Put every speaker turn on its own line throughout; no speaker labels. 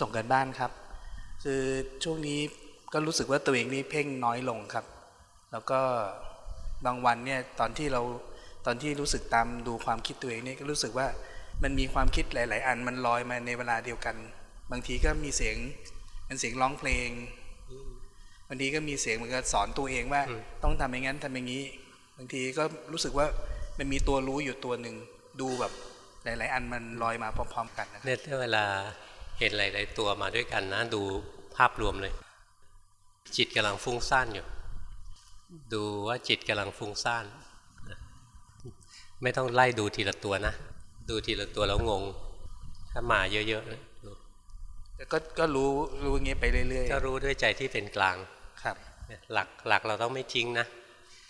ส่งกันบ้านครับ คือช่วงนี้ก็รู้สึกว่าตัวเองนี่เพ่งน้อยลงครับ แล้วก็บางวันเนี่ยตอนที่เราตอนที่รู้สึกตามดูความคิดตัวเองนี่ก็รู้สึกว่ามันมีความคิดหลาย ๆ อันมันลอยมาในเวลาเดียวกัน บางทีก็มีเสียงเป็นเสียงร้องเพลงบางทีก็มีเสียงเหมือนกับสอนตัวเองว่า ต้องทำอย่างนั้นทำอย่างนี้ บางทีก็รู้สึกว่ามันมีตัวรู้อยู่ตัวหนึ่งดูแบบหลาย ๆ อันมันลอยมาพร้อม ๆ กันนะครับ
เนี่ยถ้าเวลา เห็นหลายๆตัวมาด้วยกันนะ ดูภาพรวมเลย จิตกำลังฟุ้งซ่านอยู่ ดูว่าจิตกำลังฟุ้งซ่านไม่ต้องไล่ดูทีละตัวนะ ดูทีละตัวแล้วงง ถ้ามาเยอะๆดู
แต่ก็ก็รู้รู้อย่างเงี้ยไปเรื่อย
ก็รู้ด้วยใจที่เป็นกลาง
ๆครับ
เนี่ยหลักหลักเราต้องไม่ทิ้งนะ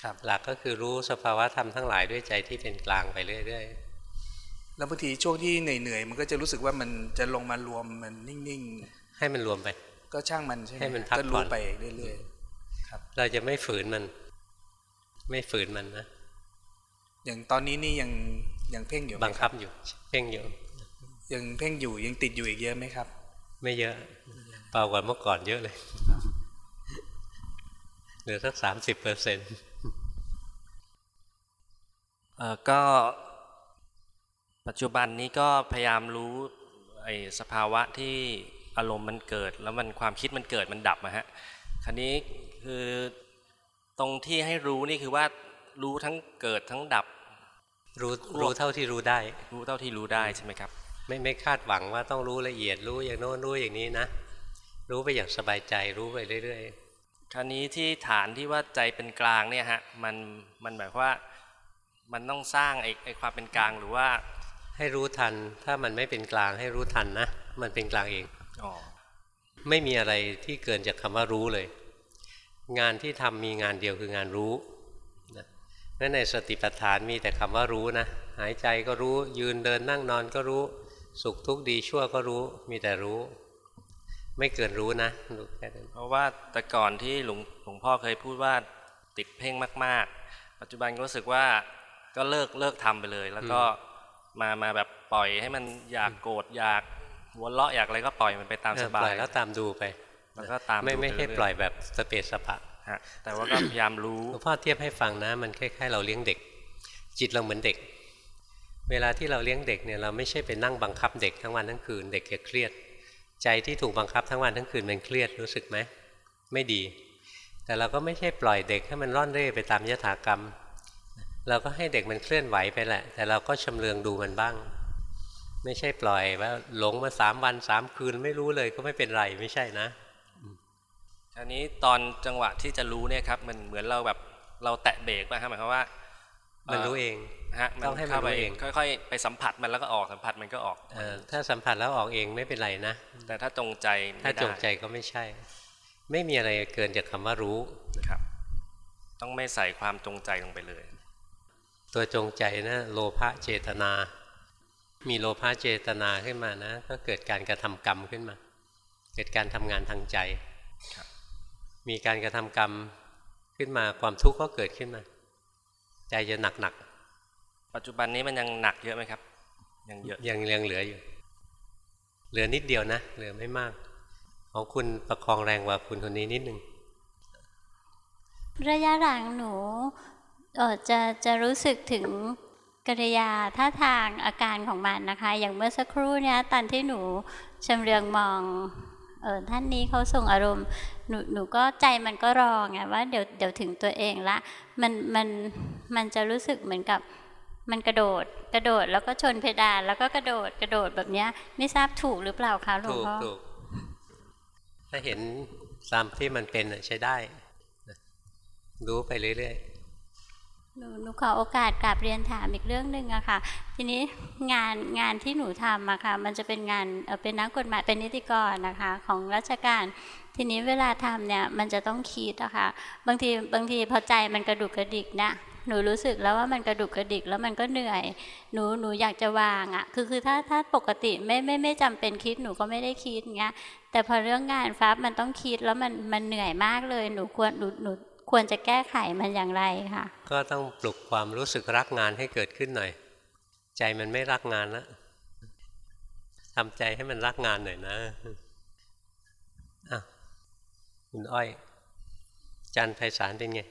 ครับ
หลักก็คือรู้สภาวะธรรมทั้งหลายด้วยใจที่เป็นกลางไปเรื่อย
แล้วบางทีช่วงที่เหนื่อยๆมันก็จะรู้สึกว่ามันจะลงมารวมมันนิ่ง
ๆ ให้มันรวมไป
ๆก็ช่างมันใช่ไหม
ให้มันพัก
ก็
ผ่
รู้
อน
ไปเรื่อย
เราจะไม่ฝืนมัน ไม่ฝืนมันนะ
ๆอย่างตอนนี้นี่ยังยังเพ่งอยู่ไหม
บังคับอยู่ เพ่งอยู่
ยังเพ่งอยู่ยังติดอยู่อีกเยอะไหมครับ
ไม่เยอะเบากว่าเมื่อก่อนเยอะเลยเหลือสักสามสิบเปอร์เซ็นต์
เอ่อก็ ปัจจุบันนี้ก็พยายามรู้ไอ้สภาวะที่อารมณ์มันเกิด แล้วมันความคิดมันเกิดมันดับนะฮะคราวนี้คือตรงที่ให้รู้นี่คือว่ารู้ทั้งเกิดทั้งดับ
รู้รู้เท่าที่รู้ได้
รู้เท่าที่รู้ได้ใช่ไหมครับ
ไม่ไม่คาดหวังว่าต้องรู้ละเอียดรู้อย่างโน้นรู้อย่างนี้นะรู้ไปอย่างสบายใจรู้ไปเรื่อย
คราวนี้ที่ฐานที่ว่าใจเป็นกลางเนี่ยฮะมันมันหมายความว่ามันต้องสร้างไอ้ไอ้ความเป็นกลางหรือว่า
ๆ ให้รู้ทัน ถ้ามันไม่เป็นกลางให้รู้ทันนะ มันเป็นกลางเอง
อ๋อ
ไม่มีอะไรที่เกินจากคำว่ารู้เลย งานที่ทำมีงานเดียวคืองานรู้นะนั่นในสติปัฏฐานมีแต่คำว่ารู้นะ หายใจก็รู้ ยืนเดินนั่งนอนก็รู้ สุขทุกข์ดีชั่วก็รู้ มีแต่รู้ ไม่เกินรู้นะรู้แค่นั้น
เพราะว่าแต่ก่อนที่หลวงหลวงพ่อเคยพูดว่าติดเพ่งมาก ๆ ปัจจุบันก็รู้สึกว่าก็เลิกเลิกทำไปเลย แล้วก็ มามาแบบปล่อยให้มันอยากโกรธอยากหัวเราะอยากอะไรก็ปล่อยมันไปตามสบา
ปล่
ย
อยแล้วตามดูไป
แล้วก็ตาม
ไม่
ดู
ไม่
ป
ให้
เรื่
ปล่อยแบบสเปซสปะ
ฮะแต่ว่าก็พยายามรู้
หลวงพ่อเทียบให้ฟังนะมันคล้ายๆเราเลี้ยงเด็ก จิตเราเหมือนเด็ก เวลาที่เราเลี้ยงเด็กเนี่ยเราไม่ใช่ไปนั่งบังคับเด็กทั้งวันทั้งคืนเด็กจะเครียด ใจที่ถูกบังคับทั้งวันทั้งคืนมันเครียดรู้สึกไหมไม่ดี แต่เราก็ไม่ใช่ปล่อยเด็กให้มันร่อนเร่ไปตามยถากรรม เราก็ให้เด็กมันเคลื่อนไหวไปแหละ แต่เราก็ชำเลืองดูมันบ้าง ไม่ใช่ปล่อยว่าหลงมาสามวันสามคืนไม่รู้เลยก็ไม่เป็นไรไม่ใช่นะ
ทีนี้ตอนจังหวะที่จะรู้เนี่ยครับมันเหมือนเราแบบเราแตะเบรกป่ะฮะหมายความว่า
มันรู้เอง
ฮะ
ต้องให้มัน
เข้าไป
รู้เอง
ค่อยๆ ไปสัมผัสมันแล้วก็ออกสัมผัสมันก็ออก
เออถ้าสัมผัสแล้วออกเองไม่เป็นไรนะ
แต่ถ้าจงใจไม่
ถ้า
ได้
จงใจก็ไม่ใช่ ไม่มีอะไรเกินจากคำว่ารู้
ครับ ต้องไม่ใส่ความจงใจลงไปเลย
ตัวจงใจนะโลภะเจตนา มีโลภะเจตนาขึ้นมานะ ก็เกิดการกระทำกรรมขึ้นมา เกิดการทำงานทางใจ
ครับ
มีการกระทำกรรมขึ้นมาความทุกข์ก็เกิดขึ้นมา ใจจะหนักหนัก
ปัจจุบันนี้มันยังหนักเยอะไหมครับ ยังเยอะ
ๆยังยังเหลืออยู่ เหลือนิดเดียวนะ เหลือไม่มาก ของคุณประคองแรงกว่าคุณคนนี้นิดนึง
ระยะหลังหนู เออจะจะรู้สึกถึงกริยาท่าทางอาการของมันนะคะ อย่างเมื่อสักครู่เนี้ยตอนที่หนูชำเลืองมองเออท่านนี้เขาส่งอารมณ์หนูหนูก็ใจมันก็รอไงว่าเดี๋ยวเดี๋ยวถึงตัวเองละมันมันมันจะรู้สึกเหมือนกับมันกระโดดกระโดดแล้วก็ชนเพดาน แล้วก็กระโดดกระโดดแบบเนี้ยไม่ทราบถูกหรือเปล่าคะหลวงพ่อ
ถูกถ้าเห็นตามที่มันเป็นใช้ได้รู้ไปเรื่อย
หนูหนูขอโอกาสกราบเรียนถามอีกเรื่องหนึ่งอะค่ะ ทีนี้งานงานที่หนูทำอะค่ะ มันจะเป็นงานเป็นนักกฎหมายเป็นนิติกรนะคะ ของราชการ ทีนี้เวลาทำเนี่ยมันจะต้องคิดอะค่ะ บางทีบางทีพอใจมันกระดุกกระดิกนะหนูรู้สึกแล้วว่ามันกระดุกกระดิกแล้วมันก็เหนื่อย หนูหนูอยากจะวางอะคือคือถ้าถ้าปกติไม่ไม่ไม่จำเป็นคิดหนูก็ไม่ได้คิดเงี้ยแต่พอเรื่องงานฟ้ามันต้องคิดแล้วมันมันเหนื่อยมากเลย หนูควรหนูหนู ควรจะแก้ไขมันอย่างไรค่ะ
ๆก็ต้องปลุกความรู้สึกรักงานให้เกิดขึ้นหน่อย ใจมันไม่รักงานแล้วทำใจให้มันรักงานหน่อยนะคุณอ้อย จันทร์ไพศาลเป็นไง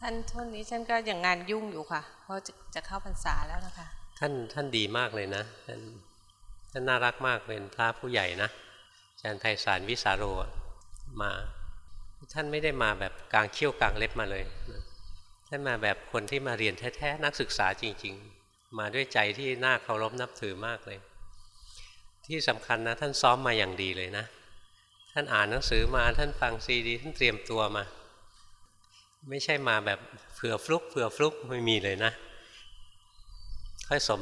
ท่านช่วงนี้ฉันก็ยังงานยุ่งอยู่ค่ะ เพราะจะจะเข้าพรรษาแล้วนะคะ
ท่านท่านดีมากเลยนะ ท่านท่านน่ารักมากเป็นพระผู้ใหญ่นะอาจารย์ไพศาลวิสาโรอะมา ท่านไม่ได้มาแบบกลางเขี้ยวกลางเล็บมาเลยท่านมาแบบคนที่มาเรียนแท้ๆนักศึกษาจริง ๆ มาด้วยใจที่น่าเคารพนับถือมากเลย ที่สำคัญนะท่านซ้อมมาอย่างดีเลยนะ ท่านอ่านหนังสือมาท่านฟังซีดีท่านเตรียมตัวมา ไม่ใช่มาแบบเผื่อฟลุกเผื่อฟลุกไม่มีเลยนะ ค่อยสม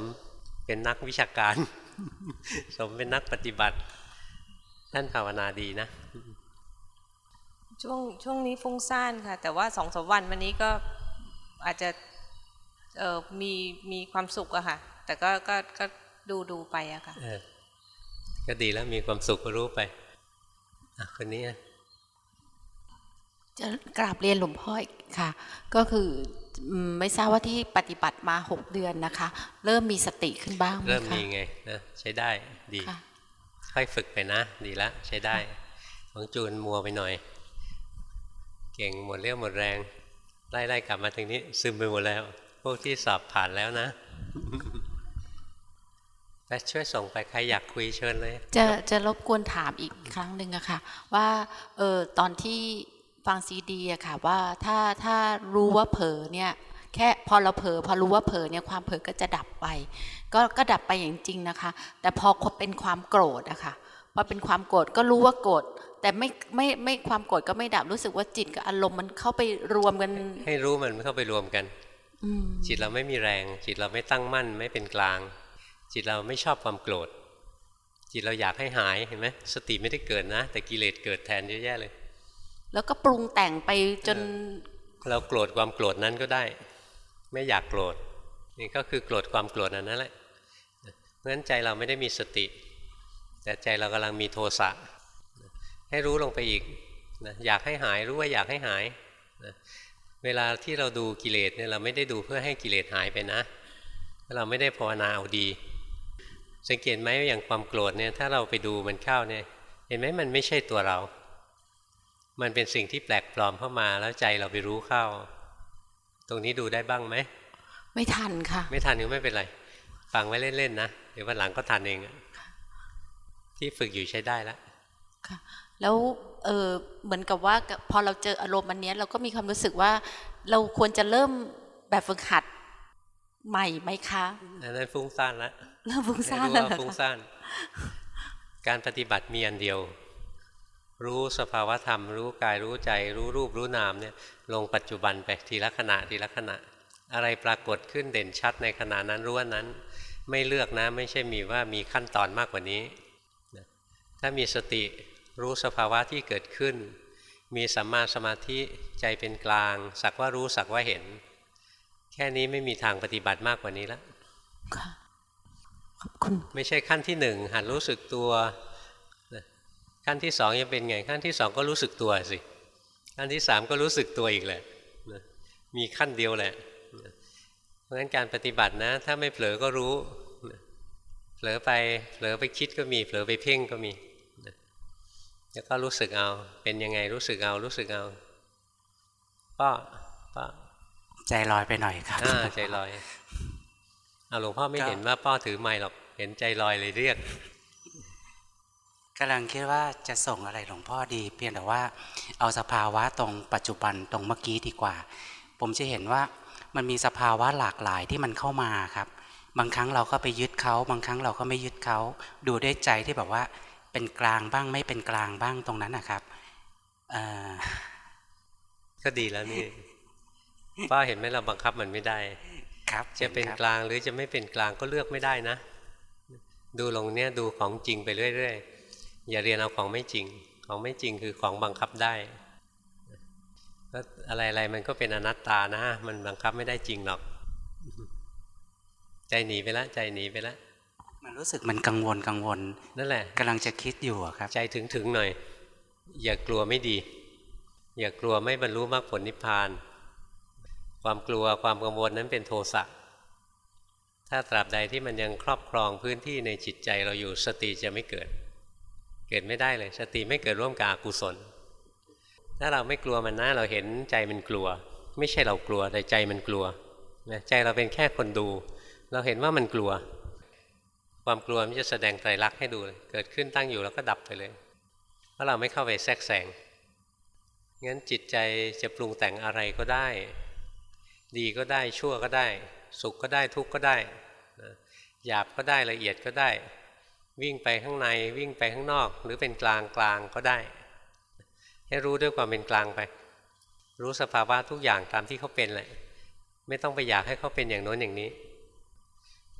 เป็นนักวิชาการ สมเป็นนักปฏิบัติ ท่านภาวนาดีนะ
ช่วงช่วงนี้ฟุ้งซ่านค่ะ แต่ว่าสองสามวันวันนี้ก็อาจจะเออมีมีความสุขอะค่ะ แต่ก็ก็ก็ดูดูไปอะค่ะ
เออก็ดีแล้วมีความสุขก็รู้ไปอะคนนี้อะ
จะกราบเรียนหลวงพ่ออีกค่ะ ก็คืออืมไม่ทราบว่าที่ปฏิบัติมาหกเดือนนะคะ เริ่มมีสติขึ้นบ้างไหม
เริ่ม
คะ
มีไงนะใช้ได้ดี
ค่ะ
ค่อยฝึกไปนะ ดีละใช้ได้ของจูนมัวไปหน่อย เก่งหมดเรี่ยวหมดแรง ไล่ๆกลับมาถึงนี้ ซึมไปหมดแล้ว พวกที่สอบผ่านแล้วนะไปช่วยส่งไปใครอยากคุยเชิญเลย
จะจะรบกวนถามอีกครั้งหนึ่งอะค่ะ ว่าเออตอนที่ฟังซีดีอะค่ะ ว่าถ้าถ้ารู้ว่าเผลอเนี่ยแค่พอเราเผลอพอรู้ว่าเผลอเนี่ยความเผลอก็จะดับไป ก็ก็ดับไปอย่างจริงนะคะ แต่พอเป็นความโกรธอะค่ะพอเป็นความโกรธก็รู้ว่าโกรธ แต่ไม่ไม่ไม่ความโกรธก็ไม่ดับรู้สึกว่าจิตกับอารมณ์มันเข้าไปรวมกัน
ให้รู้มันไม่เข้าไปรวมกัน
อืม
จิตเราไม่มีแรง จิตเราไม่ตั้งมั่นไม่เป็นกลาง จิตเราไม่ชอบความโกรธ จิตเราอยากให้หายเห็นไหมสติไม่ได้เกิดนะ แต่กิเลสเกิดแทนเยอะแยะเลย
แล้วก็ปรุงแต่งไปจน
เราโกรธความโกรธนั้นก็ได้ ไม่อยากโกรธนี่ก็คือโกรธความโกรธอันนั้นแหละเพราะฉะนั้นใจเราไม่ได้มีสติ แต่ใจเรากำลังมีโทสะ ให้รู้ลงไปอีกนะอยากให้หายรู้ว่าอยากให้หายนะเวลาที่เราดูกิเลสเนี่ยเราไม่ได้ดูเพื่อให้กิเลสหายไปนะ เราไม่ได้ภาวนาเอาดี สังเกตไหมว่าอย่างความโกรธเนี่ยถ้าเราไปดูมันเข้าเนี่ย เห็นไหมมันไม่ใช่ตัวเรา มันเป็นสิ่งที่แปลกปลอมเข้ามาแล้วใจเราไปรู้เข้า ตรงนี้ดูได้บ้างไหม
ไม่ทันค่ะ
ไม่ทันก็ไม่เป็นไรฟังไว้เล่นๆนะเดี๋ยววันหลังก็ทันเองอะที่ฝึกอยู่ใช้ได้แล้ว
ค่ะ แล้วเออเหมือนกับว่าพอเราเจออารมณ์อันเนี้ยเราก็มีความรู้สึกว่า เราควรจะเริ่มแบบฝึกหัดใหม่ไหมคะ
อันนั้นฟุ้งซ่านแล้ว
เริ่มฟุ้งซ่าน
ให้
แล้ว
รู้
เหร
ว่า
อ
ฟุ้ง
คะ
ซ่านการปฏิบัติมีอันเดียว รู้สภาวธรรม รู้กายรู้ใจ รู้รูปรู้นามเนี่ยลงปัจจุบันไปทีละขณะทีละขณะ อะไรปรากฏขึ้นเด่นชัดในขณะนั้นรู้ว่านั้น ไม่เลือกนะไม่ใช่มีว่ามีขั้นตอนมากกว่านี้นะถ้ามีสติ รู้สภาวะที่เกิดขึ้น มีสัมมาสมาธิใจเป็นกลาง สักว่ารู้สักว่าเห็น แค่นี้ไม่มีทางปฏิบัติมากกว่านี้แล้ว
ค่ะขอบคุณ
ไม่ใช่ขั้นที่หนึ่งหัดรู้สึกตัวนะขั้นที่สองยังเป็นไงขั้นที่สองก็รู้สึกตัวสิขั้นที่สามก็รู้สึกตัวอีกแหละนะมีขั้นเดียวแหละนะเพราะฉะนั้นการปฏิบัตินะ ถ้าไม่เผลอก็รู้นะเผลอไปเผลอไปคิดก็มีเผลอไปเพ่งก็มีนะ แล้วก็รู้สึกเอา เป็นยังไงรู้สึกเอารู้สึกเอาป้อป้อ
ใจลอยไปหน่อยครับ
อ่าใจลอยเอาหลวงพ่อไม่เห็นว่าป้อถือไม้หรอกเห็นใจลอยเลยเรียก
กำลังคิดว่าจะส่งอะไรหลวงพ่อดีเพียงแต่ว่า เอาสภาวะตรงปัจจุบันตรงเมื่อกี้ดีกว่า ผมจะเห็นว่ามันมีสภาวะหลากหลายที่มันเข้ามาครับ บางครั้งเราก็ไปยึดเขา บางครั้งเราก็ไม่ยึดเขา ดูด้วยใจที่แบบว่า เป็นกลางบ้างไม่เป็นกลางบ้างตรงนั้นนะครับเอ่อ
ก็ดีแล้วนี่ป้าเห็นไหมเราบังคับมันไม่ได้
ครับ
จะเป็น
ครับ
กลางหรือจะไม่เป็นกลางก็เลือกไม่ได้นะ ดูลงเนี้ยดูของจริงไปเรื่อยๆอย่าเรียนเอาของไม่จริง ของไม่จริงคือของบังคับได้ก็อะไรๆมันก็เป็นอนัตตานะ มันบังคับไม่ได้จริงหรอก ใจหนีไปแล้วใจหนีไปแล้ว
มันรู้สึกมันกังวลกังวล
นั่นแหละ
กำลังจะคิดอยู่อะครับ
ใจถึงถึงหน่อย อย่ากลัวไม่ดี อย่ากลัวไม่บรรลุมรรคผลนิพพาน ความกลัวความกังวลนั้นเป็นโทสะถ้าตราบใดที่มันยังครอบครองพื้นที่ในจิตใจเราอยู่สติจะไม่เกิด เกิดไม่ได้เลย สติไม่เกิดร่วมกับอกุศล ถ้าเราไม่กลัวมันนะเราเห็นใจมันกลัว ไม่ใช่เรากลัวแต่ใจมันกลัวนะใจเราเป็นแค่คนดู เราเห็นว่ามันกลัว ความกลัวมันจะแสดงไตรลักษณ์ให้ดูเลยเกิดขึ้นตั้งอยู่แล้วก็ดับไปเลย เพราะเราไม่เข้าไปแทรกแซงงั้นจิตใจจะปรุงแต่งอะไรก็ได้ ดีก็ได้ชั่วก็ได้ สุขก็ได้ทุกข์ก็ได้หยาบก็ได้ละเอียดก็ได้ วิ่งไปข้างในวิ่งไปข้างนอก หรือเป็นกลางกลางก็ได้ ให้รู้ด้วยความเป็นกลางไป รู้สภาวะทุกอย่างตามที่เขาเป็นเลยไม่ต้องไปอยากให้เขาเป็นอย่างโน้นอย่างนี้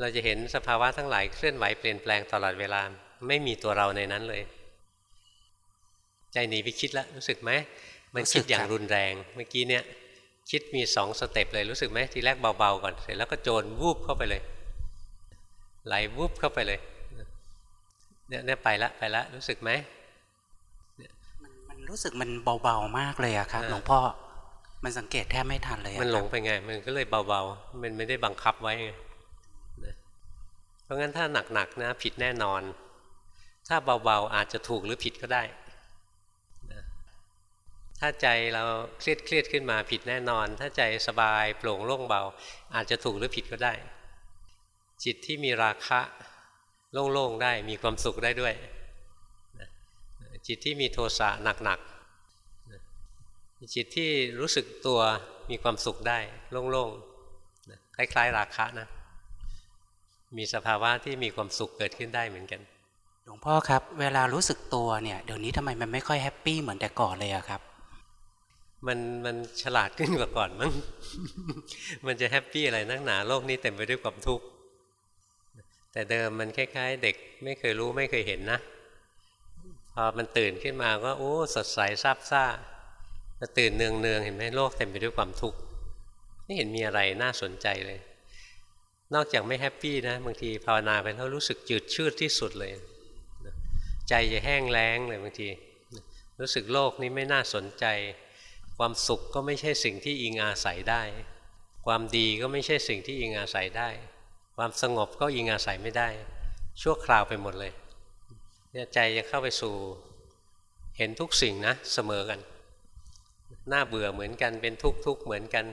เราจะเห็นสภาวะทั้งหลายเคลื่อนไหวเปลี่ยนแปลงตลอดเวลา ไม่มีตัวเราในนั้นเลย ใจหนีไปคิดแล้วรู้สึกไหมมันคิดอย่างรุนแรงเมื่อกี้เนี่ย คิดมีสองสเต็ปเลยรู้สึกไหมทีแรกเบาๆก่อนเสร็จแล้วก็โจรวูบเข้าไปเลย ไหลวูบเข้าไปเลยเนี่ยเนี่ยไปละไปละรู้สึกไหม
มันมันรู้สึกมันเบาๆมากเลยอะครับหลวงพ่อมันสังเกตแทบไม่ทันเลยอะ
มันหลง
ครับ
ไปไง มันก็เลยเบาๆมันไม่ได้บังคับไว้ไงนะเพ ราะงั้นถ้าหนักๆนะผิดแน่นอน ถ้าเบาๆอาจจะถูกหรือผิดก็ได้นะถ้าใจเราเครียดเครียดๆขึ้นมาผิดแน่นอน ถ้าใจสบายโปร่งโล่งเบา อาจจะถูกหรือผิดก็ได้ จิตที่มีราคะโล่งๆได้มีความสุขได้ด้วยนะจิตที่มีโทสะหนักๆจิตที่รู้สึกตัวมีความสุขได้ โล่งๆนะคล้ายๆ ราคะนะ มีสภาวะที่มีความสุขเกิดขึ้นได้เหมือนกัน
หลวงพ่อครับ เวลารู้สึกตัวเนี่ยเดี๋ยวนี้ทำไมมันไม่ค่อย happy เหมือนแต่ก่อนเลยอะครับ
มันมันฉลาดขึ้นกว่าก่อนมั้งมันจะ happy อะไรนักหนาโลกนี้เต็มไปด้วยความทุกข์แต่เดิมมันคล้ายๆ เด็กไม่เคยรู้ไม่เคยเห็นนะพอมันตื่นขึ้นมาก็โอ้สดใสซาบซ่าพอตื่นเนืองเนืองๆเห็นไหมโลกเต็มไปด้วยความทุกข์ไม่เห็นมีอะไรน่าสนใจเลย นอกจากไม่แฮปปี้นะบางทีภาวนาไปแล้วรู้สึกจืดชืดที่สุดเลย ใจจะแห้งแล้งเลยบางที รู้สึกโลกนี้ไม่น่าสนใจ ความสุขก็ไม่ใช่สิ่งที่อิงอาศัยได้ ความดีก็ไม่ใช่สิ่งที่อิงอาศัยได้ ความสงบก็อิงอาศัยไม่ได้ ชั่วคราวไปหมดเลยเนี่ยใจจะเข้าไปสู่เห็นทุกสิ่งนะเสมอกันหน้าเบื่อเหมือนกันเป็นทุกทุกเหมือนกัน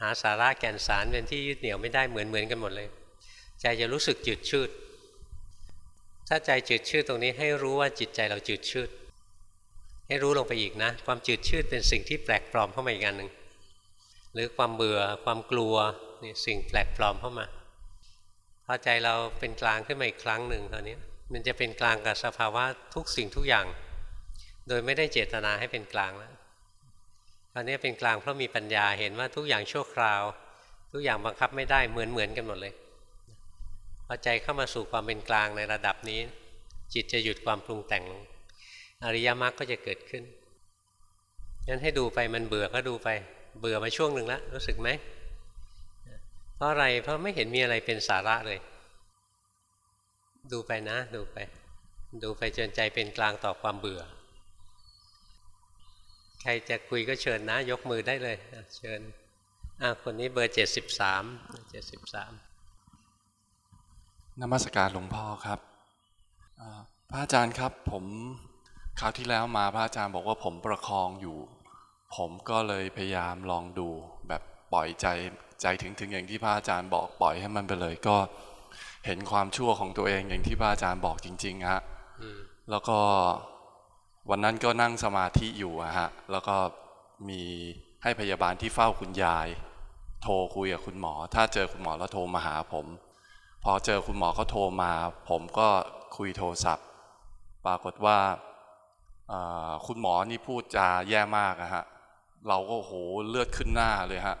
หาสาระแก่นสารเป็นที่ยึดเหนี่ยวไม่ได้เหมือนเหมือนกันหมดเลย ใจจะรู้สึกจืดชืด ถ้าใจจืดชืดตรงนี้ให้รู้ว่าจิตใจเราจืดชืด ให้รู้ลงไปอีกนะ ความจืดชืดเป็นสิ่งที่แปลกปลอมเข้ามาอีกอันหนึ่งหรือความเบื่อความกลัวนี่สิ่งแปลกปลอมเข้ามาพอใจเราเป็นกลางขึ้นมาอีกครั้งหนึ่งตอนนี้มันจะเป็นกลางกับสภาวะทุกสิ่งทุกอย่าง โดยไม่ได้เจตนาให้เป็นกลางแล้ว ตอนนี้เป็นกลางเพราะมีปัญญาเห็นว่าทุกอย่างชั่วคราว ทุกอย่างบังคับไม่ได้เหมือนเหมือนกันหมดเลยพอใจเข้ามาสู่ความเป็นกลางในระดับนี้ จิตจะหยุดความปรุงแต่งลงอริยมรรคก็จะเกิดขึ้นงั้นให้ดูไปมันเบื่อก็ดูไป เบื่อมาช่วงหนึ่งแล้วรู้สึกไหมเพราะอะไรเพราะไม่เห็นมีอะไรเป็นสาระเลย ดูไปนะ ดูไป ดูไปจนใจเป็นกลางต่อความเบื่อ ใครจะคุยก็เชิญนะ ยกมือได้เลยอะเชิญอะคนนี้เบอร์เจ็ดสิบสามเจ็ดสิบสาม
นมัสการหลวงพ่อครับอ่าพระอาจารย์ครับผมคราวที่แล้วมาพระอาจารย์บอกว่าผมประคองอยู่ ผมก็เลยพยายามลองดู แบบปล่อยใจใจถึงถึงอย่างที่พระอาจารย์บอกปล่อยให้มันไปเลยก็เห็นความชั่วของตัวเองอย่างที่พระอาจารย์บอกจริงๆฮะ
อืม
แล้วก็ วันนั้นก็นั่งสมาธิอยู่อะฮะ แล้วก็มีให้พยาบาลที่เฝ้าคุณยาย โทรคุยกับคุณหมอ ถ้าเจอคุณหมอแล้วโทรมาหาผม พอเจอคุณหมอเขาโทรมา ผมก็คุยโทรศัพท์ ปรากฏว่าเอ่อคุณหมอนี่พูดจาแย่มากอะฮะ เราก็โหเลือดขึ้นหน้าเลยฮะ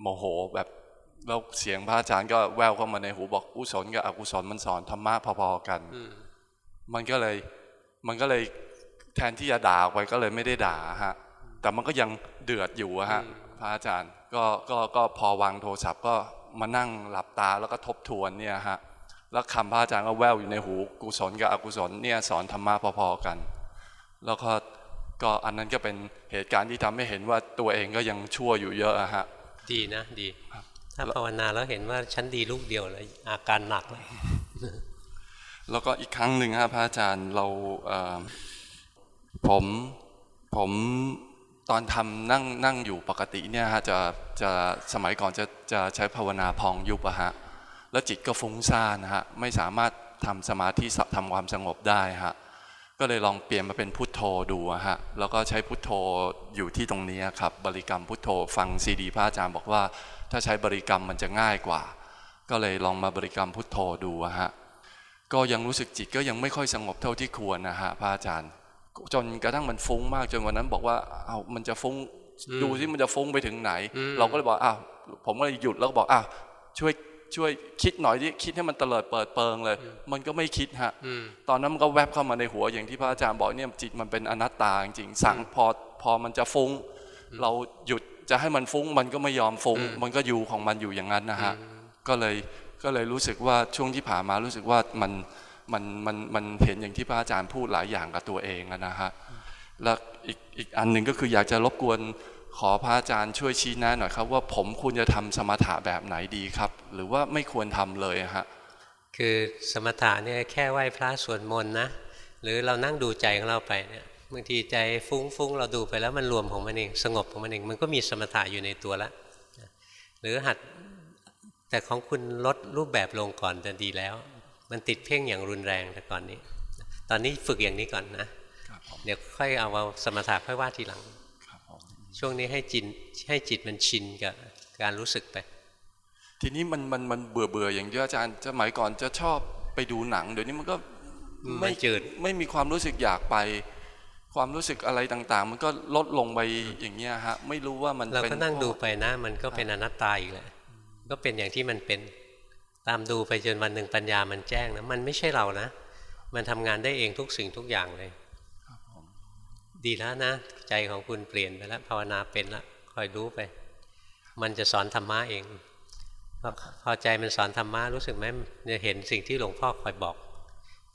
โมโหแบบแล้วเสียงพระอาจารย์ก็แววเข้ามาในหูบอกกุศลกับอกุศลมันสอนธรรมะพอๆกัน
อืม
มันก็เลยมันก็เลย แทนที่จะด่าออกไปก็เลยไม่ได้ด่าฮะแต่มันก็ยังเดือดอยู่อะฮะ
อืม
พระอาจารย์ก็ก็ก็พอวางโทรศัพท์ก็มานั่งหลับตาแล้วก็ทบทวนเนี่ยฮะแล้วคำพระอาจารย์ก็แววอยู่ในหูกุศลกับอกุศลเนี่ยสอนธรรมะพอๆกัน แล้วก็ก็อันนั้นก็เป็นเหตุการณ์ที่ทำให้เห็นว่าตัวเองก็ยังชั่วอยู่เยอะอะฮะ
ดีนะดี ถ้าภาวนาแล้วเห็นว่าฉันดีลูกเดียวเลยอาการหนักเลย
แล้วก็อีกครั้งหนึ่งครับพระอาจารย์เราเอ่อ ผมผมตอนทำนั่งนั่งอยู่ปกติเนี่ยฮะจะจะสมัยก่อนจะจะใช้ภาวนาพองยุบอะฮะแล้วจิตก็ฟุ้งซ่านนะฮะไม่สามารถทำสมาธิสทำความสงบได้ฮะก็เลยลองเปลี่ยนมาเป็นพุทโธดูฮะแล้วก็ใช้พุทโธอยู่ที่ตรงนี้ครับบริกรรมพุทโธฟังซีดีพระอาจารย์บอกว่าถ้าใช้บริกรรมมันจะง่ายกว่า ก็เลยลองมาบริกรรมพุทโธดูฮะก็ยังรู้สึกจิตก็ยังไม่ค่อยสงบเท่าที่ควรนะฮะพระอาจารย์ จนกระทั่งมันฟุ้งมากจนวันนั้นบอกว่าเอาวมันจะฟุ้ง
อืม
ดูที่มันจะฟุ้งไปถึงไหน
อืม
เราก็เลยบอกอ้าวผมก็เลยหยุดแล้วก็บอกอ้าวช่วยช่วยคิดหน่อยดิคิดให้มันเตลิดเปิดเปิงเลย มันก็ไม่คิดฮะ
อืม
ตอนนั้นมันก็แวบเข้ามาในหัวอย่างที่พระอาจารย์บอกเนี่ยจิตมันเป็นอนัตตาจริงๆสั่งพอพอมันจะฟุ้ง เราหยุดจะให้มันฟุ้ง มันก็ไม่ยอมฟุ้ง
อืม
มันก็อยู่ของมันอยู่อย่างนั้นนะฮะ
อืม
ก็เลยก็เลยรู้สึกว่าช่วงที่ผ่านมารู้สึกว่ามัน มันมันมันเห็นอย่างที่พระอาจารย์พูดหลายอย่างกับตัวเองนะฮะแล้วอีกอีกอันหนึ่งก็คืออยากจะรบกวนขอพระอาจารย์ช่วยชี้แนะหน่อยครับ ว่าผมควรจะทำสมถะแบบไหนดีครับ หรือว่าไม่ควรทำเลยฮะ
คือสมถะเนี่ยแค่ไหว้พระสวดมนต์นะหรือเรานั่งดูใจของเราไปเนี่ยบางทีใจฟุ้งฟุ้งเราดูไปแล้วมันรวมของมันเองสงบของมันเอง มันก็มีสมถะอยู่ในตัวแล้วหรือหัดแต่ของคุณลดรูปแบบลงก่อนจะดีแล้ว มันติดเพ่งอย่างรุนแรงแต่ก่อนนี้ ตอนนี้ฝึกอย่างนี้ก่อนนะ
ครับผม
เดี๋ยวค่อยเอาเอาสมถะค่อยว่าทีหลัง
ครับผม
ช่วงนี้ให้จินให้จิตมันชินกับการรู้สึกไป
ทีนี้มันมันมันเบื่อเบื่ออย่างที่อาจารย์สมัยก่อนจะชอบไปดูหนัง เดี๋ยวนี้มันก็
มันจืด
ไม่มีความรู้สึกอยากไป ความรู้สึกอะไรต่าง ๆ มันก็ลดลงไปอย่างเงี้ยฮะ ไม่รู้ว่ามัน
เรา
เป็น
ก็นั่ง
เพราะ
ดูไปนะ มันก็เป็นอนัตตาอีกแหละก็เป็นอย่างที่มันเป็น ตามดูไปจนวันหนึ่งปัญญามันแจ้งนะมันไม่ใช่เรานะ มันทำงานได้เองทุกสิ่งทุกอย่างเลยดีแล้วนะ ใจของคุณเปลี่ยนไปแล้วภาวนาเป็นแล้วคอยรู้ไป มันจะสอนธรรมะเองพอพอใจมันสอนธรรมะรู้สึกไหมจะเห็นสิ่งที่หลวงพ่อคอยบอก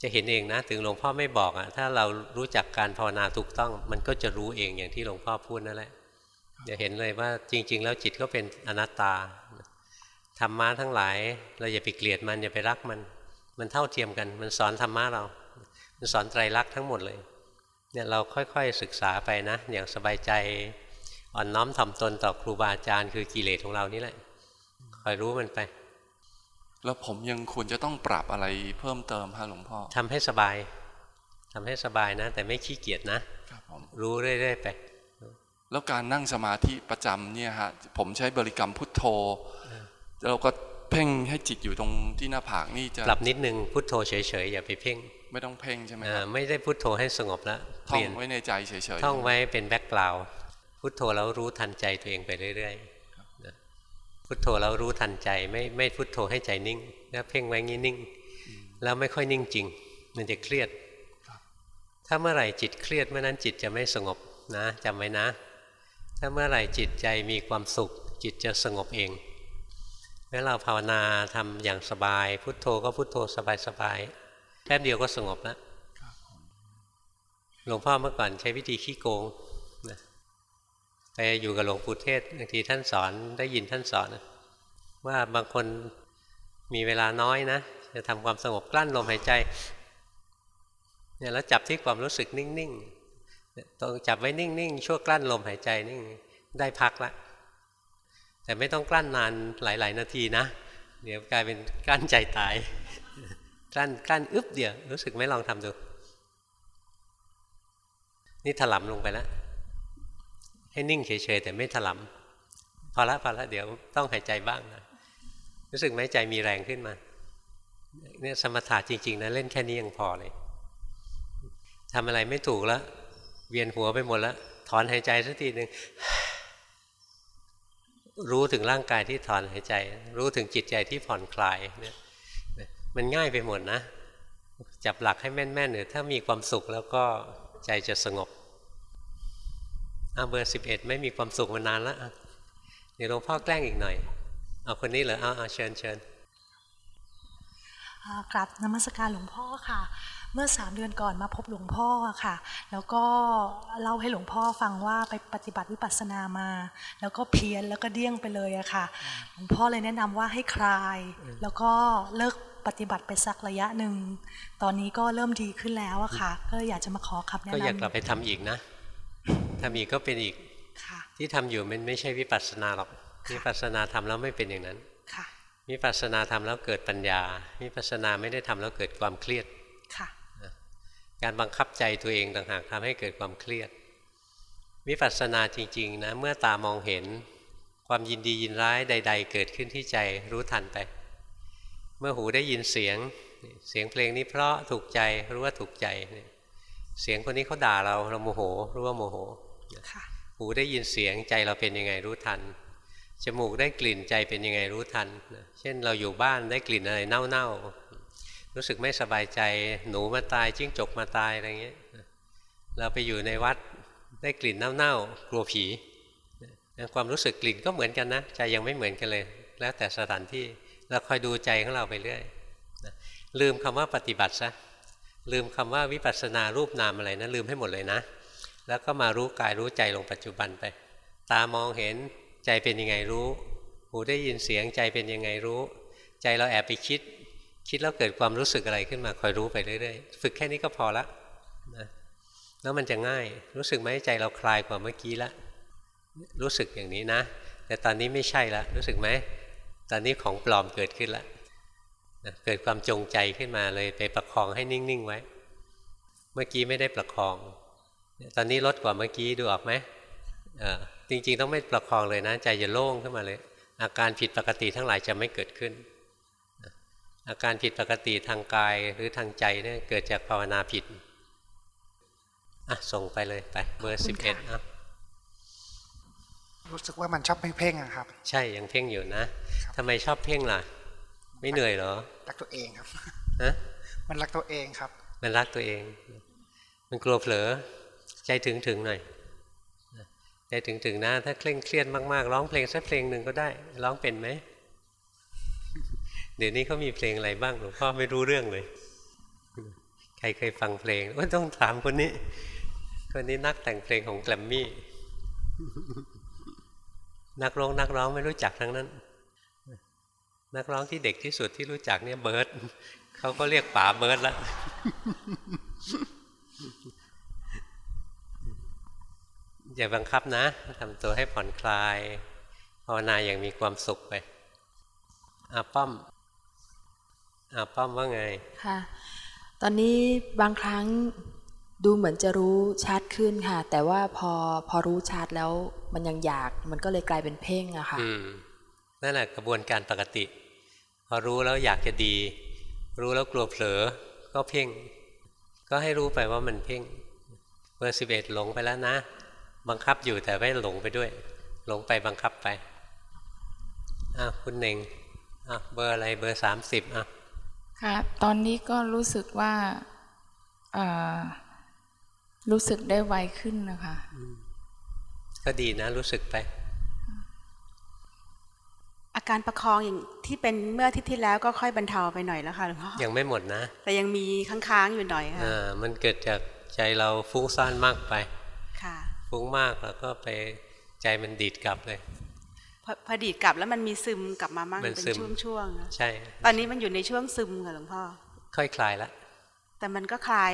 จะเห็นเองนะ ถึงหลวงพ่อไม่บอกอะถ้าเรารู้จักการภาวนาถูกต้อง มันก็จะรู้เองอย่างที่หลวงพ่อพูดนั่นแหละจะเห็นเลยว่าจริง ๆ แล้วจิตก็เป็นอนัตตา ธรรมะทั้งหลาย เราอย่าไปเกลียดมันอย่าไปรักมัน มันเท่าเทียมกัน มันสอนธรรมะเรา มันสอนไตรลักษณ์ทั้งหมดเลยเนี่ยเราค่อยๆศึกษาไปนะ อย่างสบายใจอ่อนน้อมถ่อมตนต่อครูบาอาจารย์คือกิเลสของเรานี่แหละคอยรู้มันไป
แล้วผมยังควรจะต้องปรับอะไรเพิ่มเติมฮะหลวงพ่อ
ทำให้สบายทำให้สบายนะ แต่ไม่ขี้เกียจนะ
ครับผม
รู้เรื่อยๆไป
แล้วการนั่งสมาธิประจำเนี่ยฮะผมใช้บริกรรมพุทโธ เราก็เพ่งให้จิตอยู่ตรงที่หน้าผากนี่จะ
ปรับนิดนึงพุทโธเฉยๆอย่าไปเพ่ง
ไม่ต้องเพ่งใช่ไหมค
อ่า
รับ
ไม่ได้พุทโธให้สงบแล้วเป
ท่อง
ลี่ยน
ไว้ในใจเฉยๆ
ท่องไว้เป็นแบ็กกราวด์พุทโธแล้วรู้ทันใจตัวเองไปเรื่อยๆนะพุทโธแล้วรู้ทันใจไม่ไม่พุทโธให้ใจนิ่งแล้วเพ่งไว้งี้นิ่ง แล้วไม่ค่อยนิ่งจริง มันจะเครียด ถ้าเมื่อไหร่จิตเครียดเมื่อนั้นจิตจะไม่สงบนะจำไว้นะ ถ้าเมื่อไหร่จิตใจมีความสุข จิตจะสงบเอง เมื่อเราภาวนาทำอย่างสบาย พุทโธก็พุทโธสบายๆแป๊บเดียวก็สงบแล้วหลวงพ่อเมื่อก่อนใช้วิธีขี้โกงนะไปอยู่กับหลวงปู่เทศบางทีท่านสอนได้ยินท่านสอนนะว่าบางคนมีเวลาน้อยนะจะทำความสงบกลั้นลมหายใจเนี่ยแล้วจับที่ความรู้สึกนิ่งๆเนี่ยต้องจับไว้นิ่งๆชั่วกลั้นลมหายใจนิ่งได้พักละ แต่ไม่ต้องกลั้นนานหลาย ๆ นาทีนะ เดี๋ยวกลายเป็นกลั้นใจตาย กลั้นกลั้นอึ๊บเดียวรู้สึกไหมลองทำดู นี่ถลำลงไปแล้ว ให้นิ่งเฉย ๆ แต่ไม่ถลำพอละพอละเดี๋ยวต้องหายใจบ้างนะรู้สึกไหมใจมีแรงขึ้นมาเนี่ยสมถะจริง ๆ นะเล่นแค่นี้ยังพอเลยทำอะไรไม่ถูกแล้ว เวียนหัวไปหมดแล้ว ถอนหายใจสักทีหนึ่ง รู้ถึงร่างกายที่ถอนหายใจ รู้ถึงจิตใจที่ผ่อนคลายเนี่ยมันง่ายไปหมดนะ จับหลักให้แม่นๆเนี่ยถ้ามีความสุขแล้วก็ใจจะสงบอาเบอร์สิบเอ็ดไม่มีความสุขมานานแล้วเดี๋ยวหลวงพ่อแกล้งอีกหน่อย เอาคนนี้เหรอเอาเอาเชิญเชิญ
กราบนมัสการหลวงพ่อค่ะ เมื่อสามเดือนก่อนมาพบหลวงพ่อค่ะ แล้วก็เล่าให้หลวงพ่อฟังว่าไปปฏิบัติวิปัสสนามา แล้วก็เพี้ยนแล้วก็เดี้ยงไปเลยอะค่ะ หลวงพ่อเลยแนะนำว่าให้คลาย แล้วก็เลิกปฏิบัติไปสักระยะหนึ่ง ตอนนี้ก็เริ่มดีขึ้นแล้วอะค่ะ ก็อยากจะมาขอคำแนะ
ก็
นำ
อยากกลับไปทำอีกนะทำอีกก็เป็นอีก
ค่ะ
ที่ทำอยู่มันไม่ใช่วิปัสสนาหรอก
ค่ะ
วิปัสสนาทำแล้วไม่เป็นอย่างนั้น
ค่ะ
วิปัสสนาทำแล้วเกิดปัญญาวิปัสสนาไม่ได้ทำแล้วเกิดความเครียด
ค่ะ
การบังคับใจตัวเองต่างหากทำให้เกิดความเครียดวิปัสสนาจริงๆนะเมื่อตามองเห็นความยินดียินร้ายใด ๆ เกิดขึ้นที่ใจรู้ทันไป เมื่อหูได้ยินเสียงเสียงเพลงนี้เพราะถูกใจรู้ว่าถูกใจเนี่ยเสียงคนนี้เขาด่าเราเราโมโหรู้ว่าโมโห
ค่ะ
หูได้ยินเสียงใจเราเป็นยังไงรู้ทันจมูกได้กลิ่นใจเป็นยังไงรู้ทัน เช่นเราอยู่บ้านได้กลิ่นอะไรเน่าๆ รู้สึกไม่สบายใจ หนูมาตายจิ้งจกมาตายอะไรเงี้ยเราไปอยู่ในวัดได้กลิ่นเน่าๆกลัวผีความรู้สึกกลิ่นก็เหมือนกันนะ ใจยังไม่เหมือนกันเลย แล้วแต่สถานที่เราคอยดูใจของเราไปเรื่อยลืมคำว่าปฏิบัติซะลืมคำว่าวิปัสสนารูปนามอะไรนะลืมให้หมดเลยนะ แล้วก็มารู้กายรู้ใจลงปัจจุบันไป ตามองเห็นใจเป็นยังไงรู้ หูได้ยินเสียงใจเป็นยังไงรู้ ใจเราแอบไปคิด คิดแล้วเกิดความรู้สึกอะไรขึ้นมาคอยรู้ไปเรื่อยๆ ฝึกแค่นี้ก็พอละนะแล้วมันจะง่าย รู้สึกไหมใจเราคลายกว่าเมื่อกี้ละ รู้สึกอย่างนี้นะ แต่ตอนนี้ไม่ใช่ละ รู้สึกไหม ตอนนี้ของปลอมเกิดขึ้นละนะเกิดความจงใจขึ้นมาเลยไปประคองให้นิ่งๆไว้ เมื่อกี้ไม่ได้ประคอง ตอนนี้ลดกว่าเมื่อกี้ดูออกไหมจริงๆต้องไม่ประคองเลยนะ ใจจะโล่งขึ้นมาเลย อาการผิดปกติทั้งหลายจะไม่เกิดขึ้น อาการผิดปกติทางกายหรือทางใจเนี่ยเกิดจากภาวนาผิด อะ ส่งไปเลยไปเบอร์สิบเอ็ดอะ
รู้สึกว่ามันชอบเพ่งๆอะครับ
ใช่ยังเพ่งอยู่นะทำไมชอบเพ่งล่ะ ไม่เหนื่อยเหรอ
รักตัวเองครับ
ฮะ
มันรักตัวเองครับ
มันรักตัวเอง มันกลัวเผลอ ใจถึงถึงหน่อยใจถึงถึงนะ ถ้าเคร่งเครียดมากๆ ร้องเพลงสักเพลงหนึ่งก็ได้ ร้องเป็นไหม เดี๋ยวนี้เขามีเพลงอะไรบ้างหลวงพ่อไม่รู้เรื่องเลย ใครเคยฟังเพลงว่าต้องถามคนนี้ คนนี้นักแต่งเพลงของแกรมมี่ นักร้องนักร้องไม่รู้จักทั้งนั้น นักร้องที่เด็กที่สุดที่รู้จักเนี่ยเบิร์ดเขาก็เรียกป๋าเบิร์ดล้วอย่าบังคับนะทำตัวให้ผ่อนคลายภาวนาอย่างมีความสุขไปอาป้อม อาป้อมว่าไง
ค่ะ ตอนนี้บางครั้งดูเหมือนจะรู้ชัดขึ้นค่ะ แต่ว่าพอพอรู้ชัดแล้วมันยังอยากมันก็เลยกลายเป็นเพ่งอะค่ะ
อืมนั่นแหละกระบวนการปกติ พอรู้แล้วอยากจะดี รู้แล้วกลัวเผลอ ก็เพ่ง ก็ให้รู้ไปว่ามันเพ่งเบอร์สิบเอ็ดหลงไปแล้วนะ บังคับอยู่แต่ไม่หลงไปด้วย หลงไปบังคับไปอะคุณเน่งอะเบอร์อะไรเบอร์สามสิบอะ
ค่ะตอนนี้ก็รู้สึกว่าเอ่อรู้สึกได้ไวขึ้นนะคะ
ก็ดีนะรู้สึกไป
อาการประคองอย่างที่เป็นเมื่ออาทิตย์ที่แล้วก็ค่อยบรรเทาไปหน่อยแล้วค่ะหลวงพ่อ
ยังไม่หมดนะ
แต่ยังมีค้างๆอยู่หน่อยค่ะ
อ่ามันเกิดจากใจเราฟุ้งซ่านมากไป
ค่ะ
ฟุ้งมากแล้วก็ไปใจมันดีดกลับเลย
พอพอดีดกลับแล้วมันมีซึมกลับมามั่ง
มัน
เป็น
ซึม
ช่วงๆนะ
ใช่
ตอนนี้มันอยู่ในช่วงซึมค่ะหลวงพ่อ
ค่อยคลายละ
แต่มันก็คลาย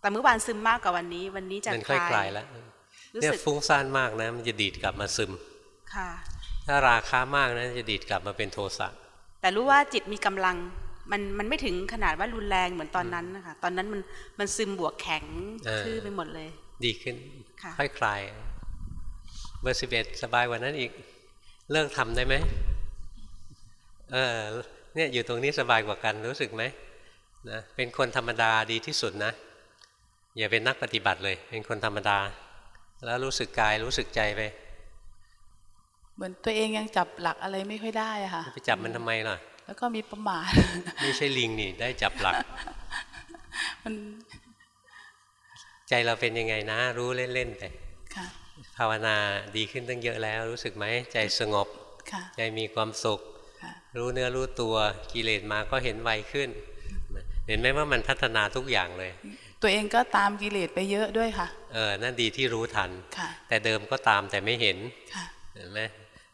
แต่เมื่อวานซึมมากกว่าวันนี้ วันนี้จะ
มัน
ค
ค่อย
ลาย
คลายละ
รู้
เนี่ย
สึก
ฟุ้งซ่านมากนะ มันจะดีดกลับมาซึม
ค่ะ
ถ้าราคามากนะจะดีดกลับมาเป็นโทสะ
แต่รู้ว่าจิตมีกำลัง มันมันไม่ถึงขนาดว่ารุนแรงเหมือนตอนนั้นนะคะ ตอนนั้นมันมันซึมบวกแข็ง
เออ
ทื่อไปหมดเลย
ดีขึ้น
ค่ะ
ค่อยคลาย เบอร์สิบเอ็ดสบายกว่านั้นอีก เลิกทำได้ไหมเออเนี่ยอยู่ตรงนี้สบายกว่ากันรู้สึกไหมนะเป็นคนธรรมดาดีที่สุดนะ อย่าเป็นนักปฏิบัติเลย เป็นคนธรรมดา แล้วรู้สึกกายรู้สึกใจไป
เหมือนตัวเองยังจับหลักอะไรไม่ค่อยได้อะค่ะ
ไปจับมันทำไมล่ะ
แล้วก็มีประมาท
ไม่ใช่ลิงนี่ได้จับหลัก
มัน
ใจเราเป็นยังไงนะ รู้เล่นๆไป
ค่ะ
ภาวนาดีขึ้นตั้งเยอะแล้วรู้สึกไหมใจสงบ
ค่ะ
ใจมีความสุข
ค่ะ
รู้เนื้อรู้ตัวกิเลสมาก็เห็นไวขึ้น เห็นไหมว่ามันพัฒนาทุกอย่างเลย
ตัวเองก็ตามกิเลสไปเยอะด้วยค่ะ
เออนั่นดีที่รู้ทัน
ค่ะ
แต่เดิมก็ตามแต่ไม่เห็น
ค่ะ
เห็นไหม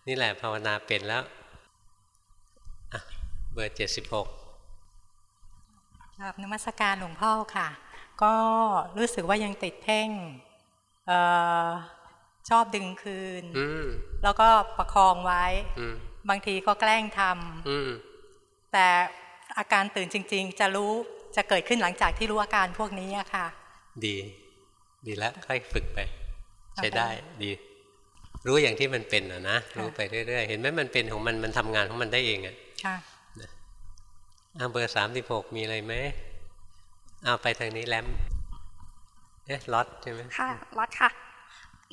นี่แหละภาวนาเป็นแล้วอะเบอร์เจ็ดสิบหก
ครับนมัสการหลวงพ่อค่ะ ก็รู้สึกว่ายังติดเพ่งเอ่อ ชอบดึงคืน
อืม
แล้วก็ประคองไว้
อืม
บางทีก็แกล้งท
อืมำ
แต่อาการตื่นจริง ๆ จะรู้จะเกิดขึ้นหลังจากที่รู้อาการพวกนี้อะค่ะ
ดี ดีแล้วค่อยฝึกไป ใช้ได้ดี รู้อย่างที่มันเป็นอะนะ รู้ไปเรื่อยๆ เห็นไหมมันเป็นของมันมันทำงานของมันได้เองอะ
ค่ะ
อ่าเบอร์สามสิบหกมีอะไรไหมเอาไปทางนี้แลมเอ๊ะล็อตใช่ไหม
ค่ะล็อตค่ะ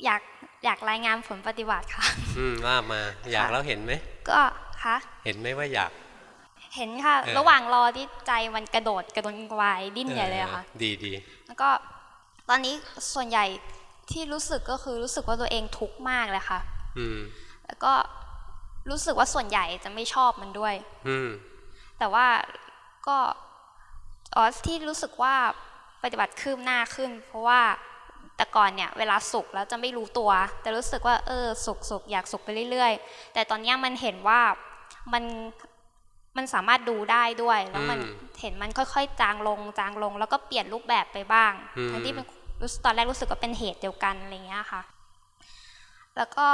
อยากอยากรายงานผลปฏิบัติค่ะ
อืมว่ามา อยากแล้วเห็นไหม
ก็ค่ะ
เห็นไหมว่าอยาก
เห็นค่ะ
เออ
ระหว่างรอที่ใจมันกระโดดกระโดนกวายดิ้นใหญ่เลยอะค่ะ
ออดีดี
แล้วก็ตอนนี้ส่วนใหญ่ที่รู้สึกก็คือรู้สึกว่าตัวเองทุกข์มากเลยค่ะ
อืม
แล้วก็รู้สึกว่าส่วนใหญ่จะไม่ชอบมันด้วย
อืม
แต่ว่าก็อ๋อที่รู้สึกว่าปฏิบัติคืบหน้าขึ้น เพราะว่า แต่ก่อนเนี่ยเวลาสุขแล้วจะไม่รู้ตัว แต่รู้สึกว่าเออสุขสุขอยากสุขไปเรื่อย ๆ แต่ตอนเนี้ยมันเห็นว่ามันมันสามารถดูได้ด้วย แล้วมัน
อืม
เห็นมันค่อยๆ จางลงจางลง แล้วก็เปลี่ยนรูปแบบไปบ้าง
อืม
ทั้งที่เป็นรู้สึกตอนแรกรู้สึกว่าเป็นเหตุเดียวกันอะไรเงี้ยค่ะ แล้วก็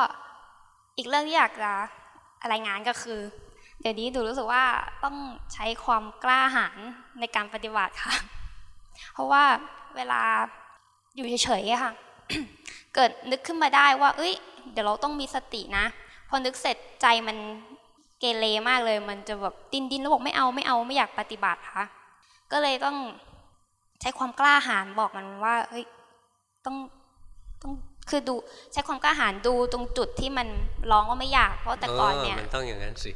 อีกเรื่องที่อยากจะรายงานก็คือ เดี๋ยวนี้ดูรู้สึกว่าต้องใช้ความกล้าหาญในการปฏิบัติค่ะ เพราะว่าเวลา อยู่เฉยๆอะค่ะ เกิดนึกขึ้นมาได้ว่า เอ้ย เดี๋ยวเราต้องมีสตินะ พอนึกเสร็จใจมันเกเรมากเลย มันจะแบบดินดินๆแล้วบอกไม่เอาไม่เอาไม่อยากปฏิบัติค่ะ ก็เลยต้องใช้ความกล้าหาญบอกมันว่า เฮ้ย ต้องต้องคือดูใช้ความกล้าหาญดูตรงจุดที่มันร้องว่าไม่อยาก เพราะแต่ก่อนเนี่ย
มันต้องอย่างนั้นสิ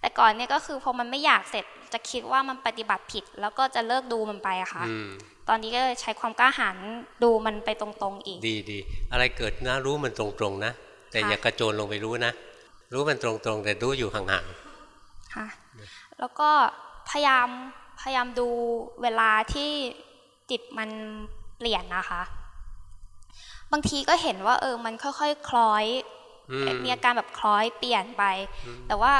แต่ก่อนเนี่ยก็คือพอมันไม่อยากเสร็จจะคิดว่ามันปฏิบัติผิด แล้วก็จะเลิกดูมันไปอะค่ะ
อืม
ตอนนี้ก็ใช้ความกล้าหาญดูมันไปตรงๆอีก
ดีดีอะไรเกิดนะรู้มันตรงๆนะ แต่
ค่ะ
อย่ากระโจนลงไปรู้นะ รู้มันตรงๆ แต่รู้อยู่ห่าง
ค่ะแล้วก็พยายามพยายามดูเวลาที่จิตมันเปลี่ยนนะคะ บางทีก็เห็นว่า เออมันค่อยๆคล้อย
อืม
มีอาการแบบคล้อยเปลี่ยนไป แต่ว่า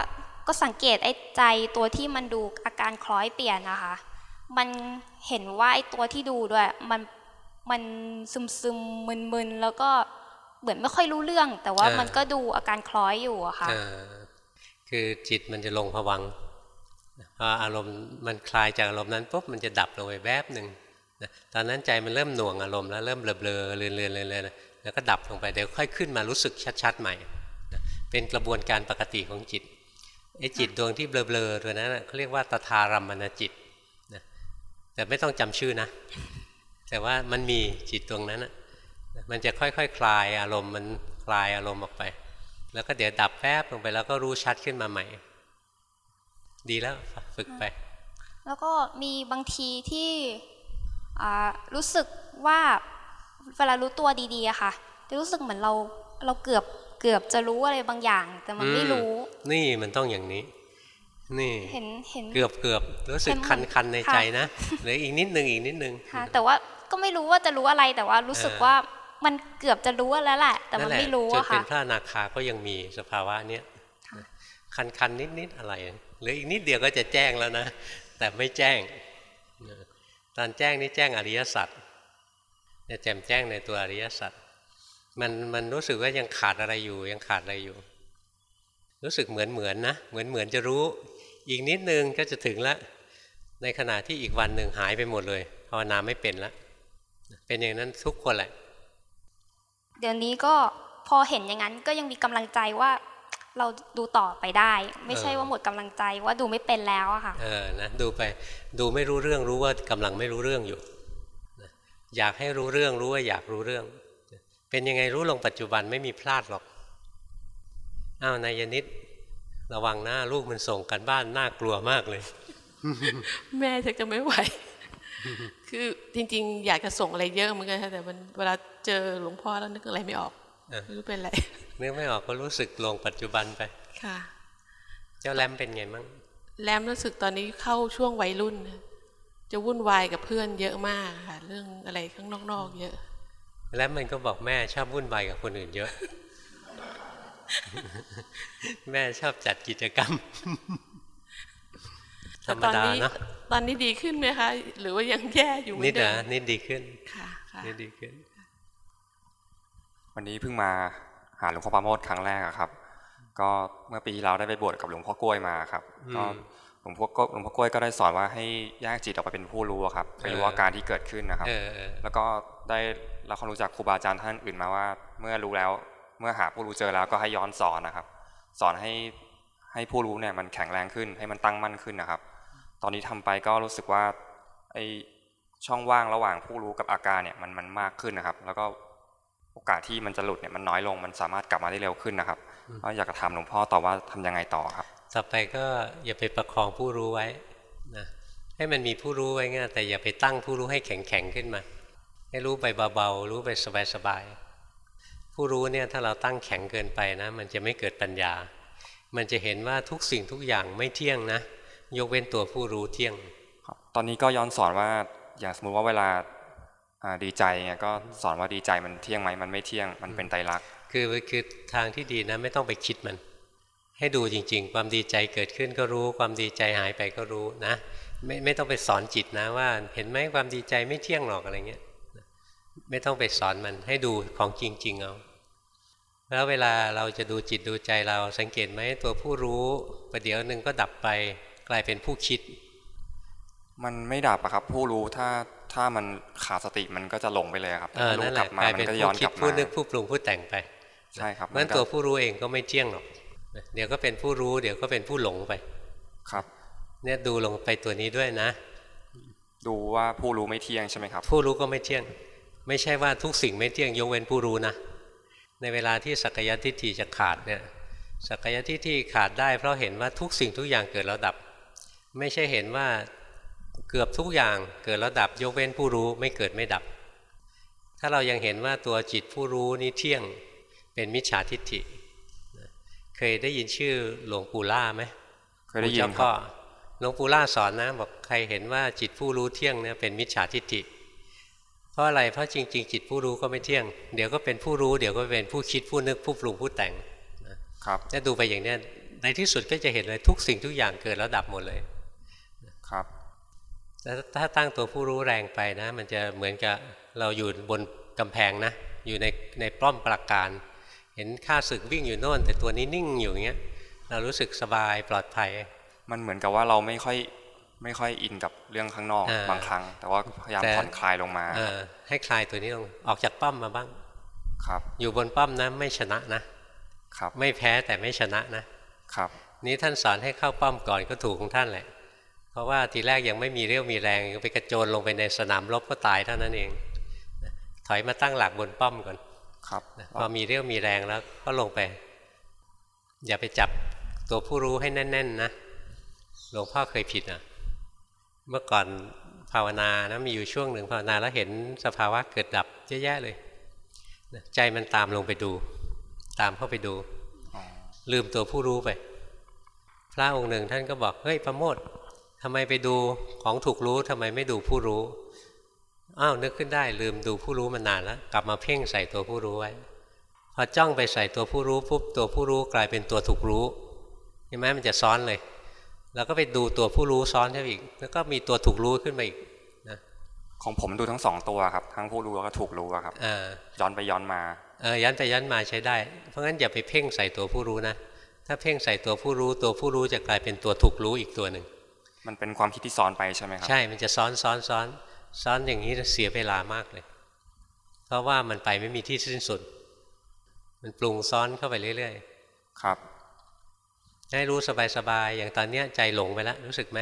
ก็สังเกตไอ้ใจตัวที่มันดูอาการคล้อยเปลี่ยนนะคะ มันเห็นว่าไอ้ตัวที่ดูด้วย มันมันซึมซึมมึนมึนๆแล้วก็เหมือนไม่ค่อยรู้เรื่อง แต่ว่ามันก็ดูอาการคล้อยอยู่อะ
ๆ
ค่ะ
เออคือจิตมันจะลงผวังค์พออารมณ์มันคลายจากอารมณ์นั้นปุ๊บมันจะดับลงไปแวบหนึ่งนะตอนนั้นใจมันเริ่มหน่วงอารมณ์แล้วเริ่มเบลอๆเลือนๆเลือนๆแล้วก็ดับลงไปเดี๋ยวค่อยขึ้นมารู้สึกชัดๆใหม่นะเป็นกระบวนการปกติของจิตไอ้จิตดวงที่เบลอๆตัวนั้นน่ะเขาเรียกว่าตถารัมมณจิตนะ แต่ไม่ต้องจำชื่อนะ แต่ว่ามันมีจิตดวงนั้นน่ะมันจะค่อยๆคคลายอารมณ์มันคลายอารมณ์ออกไป แล้วก็เดี๋ยวดับแป๊บลงไปแล้วก็รู้ชัดขึ้นมาใหม่ ดีแล้วฝึกไป
แล้วก็มีบางทีที่อ่ารู้สึกว่าเวลารู้ตัวดีๆอะค่ะจะรู้สึกเหมือนเราเราเกือบเกือบจะรู้อะไรบางอย่าง แต่มันไม่รู้
อืมนี่มันต้องอย่างนี้ นี่
เห็นเห็น
เกือบเกือบรู้สึก
เห็น
คันคันใน
ค่ะ
ใจนะเหลืออีกนิดนึงอีกนิดนึง
ค่ะ แต่ว่าก็ไม่รู้ว่าจะรู้อะไรแต่ว่ารู้สึก
เออ
ว่ามันเกือบจะรู้แล้วแหละ แต่มัน
แหละ
ไม่รู้
จน
อะ
เป็
ค่ะ
นพระอนาคาก็ยังมีสภาวะเนี้ยคันคันนิดนิดอะไรเหลืออีกนิดเดียวก็จะแจ้งแล้วนะ แต่ไม่แจ้งตอนแจ้งนี่แจ้งอริยสัจจะแจ่มแจ้งในตัวอริยสัจมันมันรู้สึกว่ายังขาดอะไรอยู่ ยังขาดอะไรอยู่ รู้สึกเหมือนเหมือนนะเหมือนเหมือนจะรู้ อีกนิดนึงก็จะถึงละในขณะที่อีกวันหนึ่งหายไปหมดเลยภาวนาไม่เป็นละเป็นอย่างนั้นทุกคนแหละ
เดี๋ยวนี้ก็พอเห็นอย่างนั้นก็ยังมีกำลังใจว่าเราดูต่อไปได้ ไม่ใช่
เออ
ว่าหมดกำลังใจว่าดูไม่เป็นแล้วอะค่ะ
เออนะดูไปดูไม่รู้เรื่องรู้ว่ากำลังไม่รู้เรื่องอยู่นะอยากให้รู้เรื่องรู้ว่าอยากรู้เรื่อง เป็นยังไงรู้ลงปัจจุบันไม่มีพลาดหรอกอ้าวนายนิด ระวังหน้าลูกมันส่งกันบ้านน่ากลัวมากเลย
แม่ชักจะไม่ไหว คือจริง ๆ อยากจะส่งอะไรเยอะเหมือนกันค่ะแต่มันเวลาเจอหลวงพ่อแล้วนึกอะไรไม่ออก
เออ
ไม่รู้เป็นอะไร
นึกไม่ออกก็รู้สึกลงปัจจุบันไป
ค่ะ
เจ้าแรมเป็นไงมั่ง
แรมรู้สึกตอนนี้เข้าช่วงวัยรุ่นนะจะวุ่นวายกับเพื่อนเยอะมากค่ะ เรื่องอะไรข้างนอกๆเยอะ
แรมมันก็บอกแม่ชอบวุ่นวายกับคนอื่นเยอะ แม่ชอบจัดกิจกรรม ธร
แต่
รม
ตอน
ดา
นี้
เนาะ
ตอนนี้ดีขึ้นไหมคะ หรือว่ายังแย่อยู่เหมื
นิ
อ
ด
นเดิ
นะ
ม
นิดดีขึ้น
ค่ะค่ะ
นิดดีขึ้น
ไป
วันนี้เพิ่งมาหาหลวงพ่อปราโมทครั้งแรกอะครับ ก็เมื่อปีที่แล้วได้ไปบวชกับหลวงพ่อกล้วยมาครับ
อืม
ก็หลวงพ่อก็หลวงพ่อกล้วยก็ได้สอนว่าให้แยกจิตออกไปเป็นผู้รู้อะครับไปรู้อาการที่เกิดขึ้นนะครับ
เออเออ
แล้วก็ได้รับความรู้จากครูบาอาจารย์ท่านอื่นมาว่า เมื่อรู้แล้ว เมื่อหาผู้รู้เจอแล้วก็ให้ย้อนสอนนะครับ สอนให้ให้ผู้รู้เนี่ยมันแข็งแรงขึ้นให้มันตั้งมั่นขึ้นนะครับ ตอนนี้ทำไปก็รู้สึกว่าไอช่องว่างระหว่างผู้รู้กับอาการเนี่ยมันมันมากขึ้นนะครับ แล้วก็โอกาสที่มันจะหลุดเนี่ยมันน้อยลงมันสามารถกลับมาได้เร็วขึ้นนะครับก็อยากจะถามหลวงพ่อต่อว่าทำยังไงต่อครับ
ต่อไปก็อย่าไปประคองผู้รู้ไว้นะให้มันมีผู้รู้ไว้งั้นแต่อย่าไปตั้งผู้รู้ให้แข็งแข็งขึ้นมา ให้รู้ไปเบาๆรู้ไปสบายๆ ผู้รู้เนี่ยถ้าเราตั้งแข็งเกินไปนะ มันจะไม่เกิดปัญญา มันจะเห็นว่าทุกสิ่งทุกอย่างไม่เที่ยงนะ ยกเว้นตัวผู้รู้เที่ยง
ตอนนี้ก็ย้อนสอนว่าอย่างสมมุติว่าเวลาอ่าดีใจเนี่ยก็สอนว่าดีใจมันเที่ยงไหมมันไม่เที่ยงมันเป็นไตรลักษณ์
คือคือทางที่ดีนะ ไม่ต้องไปคิดมัน ให้ดูจริง ๆ ความดีใจเกิดขึ้นก็รู้ ความดีใจหายไปก็รู้นะ ไม่ไม่ต้องไปสอนจิตนะว่า เห็นไหมความดีใจไม่เที่ยงหรอกอะไรเงี้ยไม่ต้องไปสอนมันให้ดูของจริง ๆ เอา แล้วเวลาเราจะดูจิตดูใจเราสังเกตไหมตัวผู้รู้ประเดี๋ยวหนึ่งก็ดับไปกลายเป็นผู้คิด
มันไม่ดับอะครับ ผู้รู้ถ้าถ้ามันขาดสติมันก็จะหลงไปเลยครับ
เออ
ถ้ารู้
นั่นแห
กลั
ละ
บมาก
ลาย
มั
เป็น
นก็
ผู้
ย้อน
คิ
ก
ด
ลับ
ผู้
มา
นึกผู้ปรุงผู้แต่งไป
ใช่ครับ
เพราะฉะนั้น
มันก็
ตัวผู้รู้เองก็ไม่เที่ยงหรอกเดี๋ยวก็เป็นผู้รู้ เดี๋ยวก็เป็นผู้หลงไป
ครับ
เนี่ยดูลงไปตัวนี้ด้วยนะ
ดูว่าผู้รู้ไม่เที่ยงใช่ไหมครับ
ผู้รู้ก็ไม่เที่ยง ไม่ใช่ว่าทุกสิ่งไม่เที่ยงยกเว้นผู้รู้นะ ในเวลาที่สักยทิฏฐิจะขาดเนี่ยสักยทิฏฐิขาดได้เพราะเห็นว่าทุกสิ่งทุกอย่างเกิดแล้วดับ ไม่ใช่เห็นว่าเกือบทุกอย่างเกิดแล้วดับยกเว้นผู้รู้ไม่เกิดไม่ดับ ถ้าเรายังเห็นว่าตัวจิตผู้รู้นี้เที่ยงเป็นมิจฉาทิฏฐิ เคยได้ยินชื่อหลวงปู่ล่าไหม
เคยได้ยิน
ปู่
ครั
เจ้าพ่
บ
อหลวงปู่ล่าสอนนะบอกใครเห็นว่าจิตผู้รู้เที่ยงเนี่ยเป็นมิจฉาทิฏฐิเพ ราะอะไรเพราะจริง ๆ จิตผู้รู้ก็ไม่เที่ยง เดี๋ยวก็เป็นผู้รู้เดี๋ยวก็เป็นผู้คิดผู้นึกผู้ปรุงผู้แต่งนะครับถ้าดูไปอย่างเนี้ยในที่สุดก็จะเห็นเลยทุกสิ่งทุกอย่างเกิดแล้วดับหมดเลย
ครับ
แต่ถ้าตั้งตัวผู้รู้แรงไปนะ มันจะเหมือนกับเราอยู่บนกำแพงนะอยู่ในในป้อมปราการ เห็นข้าศึกวิ่งอยู่โน่น แต่ตัวนี้นิ่งอยู่อย่างเงี้ยเรารู้สึกสบายปลอดภัย
มันเหมือนกับว่าเราไม่ค่อย ไม่ค่อยอินกับเรื่องข้างนอก
อ่า
บางครั้ง แต่ว่าพยายาม
แต่
ผ่อนคลายลงมา
เออให้คลายตัวนี้ลงออกจากป้อมมาบ้าง
ครับ
อยู่บนป้อมนะไม่ชนะนะครับ ไม่แพ้แต่ไม่ชนะนะครับ นี้ท่านสอนให้เข้าป้อมก่อนก็ถูกของท่านแหละ เพราะว่าทีแรกยังไม่มีเรี่ยวมีแรงไปกระโจนลงไปในสนามรบก็ตายเท่านั้นเอง ถอยมาตั้งหลักบนป้อมก่อน
ครับ
พอมีเรี่ยวมีแรงแล้วก็ลงไป อย่าไปจับตัวผู้รู้ให้แน่น ๆ นะหลวงพ่อเคยผิดอะ เมื่อก่อนภาวนานะมีอยู่ช่วงหนึ่งภาวนาแล้วเห็นสภาวะเกิดดับเยอะแยะเลย ใจมันตามลงไปดู ตามเข้าไปดู ลืมตัวผู้รู้ไป พระองค์หนึ่งท่านก็บอก เฮ้ยประโมททำไมไปดูของถูกรู้ทำไมไม่ดูผู้รู้อ้าวนึกขึ้นได้ลืมดูผู้รู้มานานแล้ว กลับมาเพ่งใส่ตัวผู้รู้ไว้ พอจ้องไปใส่ตัวผู้รู้ปุ๊บตัวผู้รู้กลายเป็นตัวถูกรู้เห็นไหมมันจะซ้อนเลย แล้วก็ไปดูตัวผู้รู้ซ้อนเข้าไปอีก แล้วก็มีตัวถูกรู้ขึ้นมาอีกนะ
ของผมดูทั้งสองตัวครับ ทั้งผู้รู้แล้วก็ถูกรู้อะครับ
เออ
ย้อนไปย้อนมา
เออยันไปยันมาใช้ได้ เพราะงั้นอย่าไปเพ่งใส่ตัวผู้รู้นะถ้าเพ่งใส่ตัวผู้รู้ตัวผู้รู้จะกลายเป็นตัวถูกรู้อีกตัวหนึ่ง
มันเป็นความคิดที่ซ้อนไปใช่ไหมครับ
ใช่มันจะซ้อนซ้อนซ้อนซ้อนอย่างนี้เสียเวลามากเลย เพราะว่ามันไปไม่มีที่สิ้นสุด มันปรุงซ้อนเข้าไปเรื่อย
ครับ
ๆ ให้รู้สบายๆอย่างตอนเนี้ยใจหลงไปแล้วรู้สึกไหม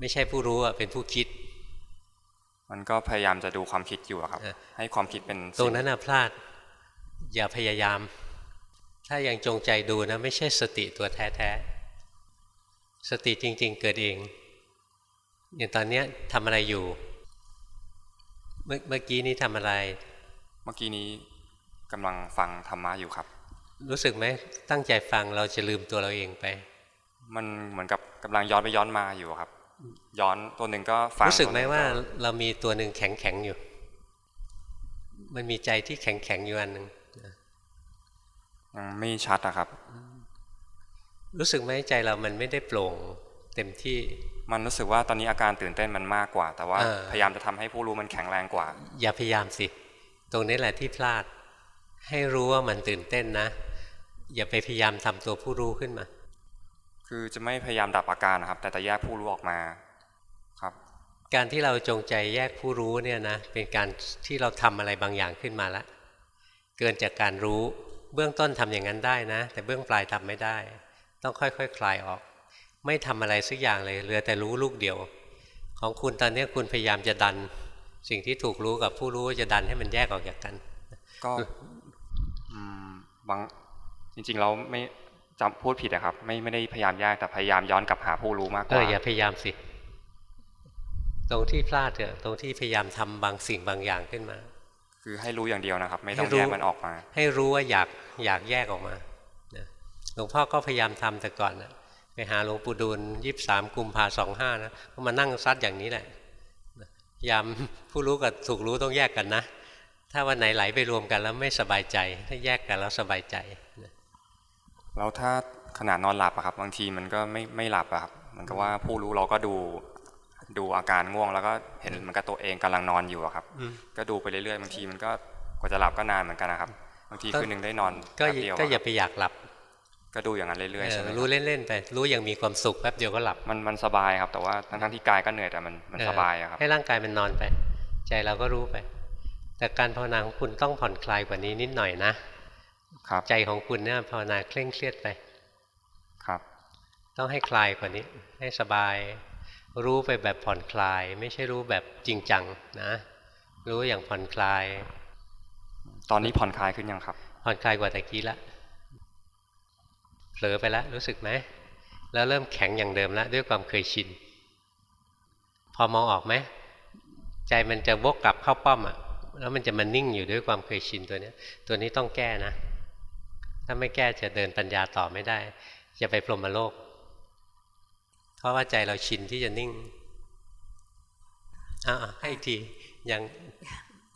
ไม่ใช่ผู้รู้อะเป็นผู้คิด
มันก็พยายามจะดูความคิดอยู่อะครับ ให้ความคิดเป็น
ตรงนั้นน่ะพลาด อย่าพยายาม ถ้ายังจงใจดูนะ ไม่ใช่สติตัวแท้ๆสติจริง ๆ เกิดเองอย่างตอนเนี้ยทำอะไรอยู่ เมื่อเมื่อกี้นี้ทำอะไร
เมื่อกี้นี้กำลังฟังธรรมะอยู่ครับ
รู้สึกไหมตั้งใจฟังเราจะลืมตัวเราเองไป
มันเหมือนกับกำลังย้อนไปย้อนมาอยู่ครับ ย้อนตัวหนึ่งก็ฟัง
รู้สึกไหม
ตัวนึ่ง
ว่า เรามีตัวหนึ่งแข็งแข็งๆอยู่ มันมีใจที่แข็งแข็งๆอยู่อันหนึ่ง
ยังไม่ชัดนะครับ
รู้สึกไหมใจเรามันไม่ได้โปร่งเต็มที่
มันรู้สึกว่าตอนนี้อาการตื่นเต้นมันมากกว่า แต่ว่า
เออ
พยายามจะทำให้ผู้รู้มันแข็งแรงกว่า
อย่าพยายามสิ ตรงนี้แหละที่พลาด ให้รู้ว่ามันตื่นเต้นนะ อย่าไปพยายามทำตัวผู้รู้ขึ้นมา
คือจะไม่พยายามดับอาการนะครับ แต่จะแยกผู้รู้ออกมาครับ
การที่เราจงใจแยกผู้รู้เนี่ยนะเป็นการที่เราทำอะไรบางอย่างขึ้นมาแล้วเกินจากการรู้เบื้องต้นทำอย่างนั้นได้นะ แต่เบื้องปลายทำไม่ได้ ต้องค่อยๆคคลายออก ไม่ทำอะไรสักอย่างเลยเหลือแต่รู้ลูกเดียว ของคุณตอนนี้คุณพยายามจะดัน สิ่งที่ถูกรู้กับผู้รู้จะดันให้มันแยกออกจากกัน
ก็อืมบาง จริงๆเราไม่จำพูดผิดนะครับ ไม่ไม่ได้พยายามแยกแต่พยายามย้อนกลับหาผู้รู้มากก
เอ
ว่า
ออย่าพยายามสิ ตรงที่พลาดเถอะตรงที่พยายามทำบางสิ่งบางอย่างขึ้นมา
คือให้รู้อย่างเดียวนะครับ ไม่ต้อง
ให้รู้
แยกมันออกมา
ให้รู้ว่าอยากอยากแยกออกมานะหลวงพ่อก็พยายามทำแต่ก่อนนะไปหาหลวงปู่ดูลยี่สามกุมภาสองห้านะก็มานั่งซัดอย่างนี้แหละพยายามผู้รู้กับถูกรู้ต้องแยกกันนะ ถ้าวันไหนไหลไปรวมกันแล้วไม่สบายใจ ถ้าแยกกันแล้วสบายใจนะ
แล้วถ้าขนาดนอนหลับอะครับ บางทีมันก็ไม่ไม่หลับอะครับเหมันก็ว่าผู้รู้เราก็ดูดูอาการง่วง แล้วก็เห็นเหมันกับตัวเองกำลังนอนอยู่อะครับ
อืม
ก็ดูไปเรื่อยๆบางทีมันก็กว่าจะหลับก็นานเหมือนกันนะครับบางทีคืนหนึ่งได้นอน
ก็
แป๊บเดียว
ก็
อะ
อย่าไปอยากหลับ
ก็ดูอย่างนั้นเรื่อยๆใช่ไหม
เอ
ค
อ
รับ
รู้เล่นๆไปรู้อย่างมีความสุขแป๊บเดียวก็หลับ
มันมันสบายครับแต่ว่าทั้งๆที่กายก็เหนื่อยแต่มันมัน
เออ
สบายอะครับ
ให้ร่างกายมันนอนไป ใจเราก็รู้ไป แต่การภาวนาของคุณต้องผ่อนคลายกว่านี้นิดหน่อยนะ ครับใจของคุณเนี่ยภาวนาเคร่งเครียดไป
ครับ
ต้องให้คลายกว่านี้ ให้สบายรู้ไปแบบผ่อนคลาย ไม่ใช่รู้แบบจริงจังนะ รู้อย่างผ่อนคลาย
ตอนนี้ผ่อนคลายขึ้นยังครับ
ผ่อนคลายกว่าตะกี้ละเผลอไปแล้วรู้สึกไหมแล้วเริ่มแข็งอย่างเดิมแล้วด้วยความเคยชิน พอมองออกไหมใจมันจะวกกลับเข้าป้อมอะแล้วมันจะมานิ่งอยู่ด้วยความเคยชินตัวเนี้ยตัวนี้ต้องแก้นะ ถ้าไม่แก้จะเดินปัญญาต่อไม่ได้ จะไปพรหมโลก เพราะว่าใจเราชินที่จะนิ่งอ่าให้อีกทียัง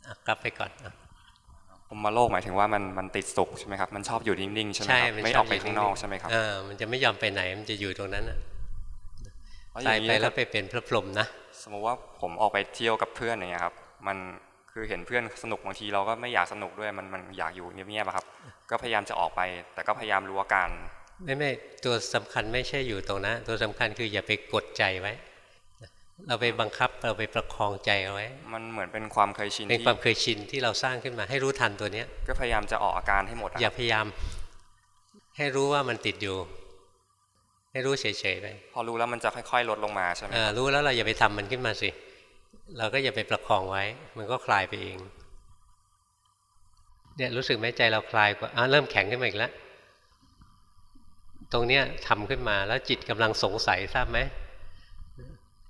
อะกลับไปก่อนอะ
ผมมาโลกหมายถึงว่ามันมันติดสุขใช่ไหมครับ มันชอบอยู่นิ่งๆใช่ไหมครับ
น
ไม่
ช
อ
บอก
ไป
ยู่
ข้างนอก
ๆ
ใช่ไหมครับ
เออมันจะไม่ยอมไปไหนมันจะอยู่ตรงนั้นอะ
แล้วอ
ตาย
งนี้
ไปแล้ว
ถ้
ไปเป็นพระพรหมนะ
สมมติว่าผมออกไปเที่ยวกับเพื่อนอย่างเงี้ยครับ มัน คือเห็นเพื่อนสนุกบางทีเราก็ไม่อยากสนุกด้วยมันมันอยากอยู่เงียบๆอะครับ ก็พยายามจะออกไป แต่ก็พยายามรู้อาการ
ไม่ไม่ตัวสำคัญไม่ใช่อยู่ตรงนั้นตัวสำคัญคืออย่าไปกดใจไว้ เราไปบังคับเราไปประคองใจเอาไว้
มันเหมือนเป็นความเคยชิน
เป็น
ที่
ความเคยชินที่เราสร้างขึ้นมาให้รู้ทันตัวเนี้ย
ก็พยายามจะออกอาการให้หมดอะ
อย่าพยายาม ให้รู้ว่ามันติดอยู่ ให้รู้เฉยๆไป
พอรู้แล้วมันจะค่อยๆลดลงมาใช่ไหม
เออรู้แล้วเราอย่าไปทำมันขึ้นมาสิ เราก็อย่าไปประคองไว้ มันก็คลายไปเองเนี่ยรู้สึกไหมใจเราคลายกว่าอะเริ่มแข็งขึ้นมาอีกแล้วตรงเนี้ยทำขึ้นมาแล้วจิตกำลังสงสัยทราบไหม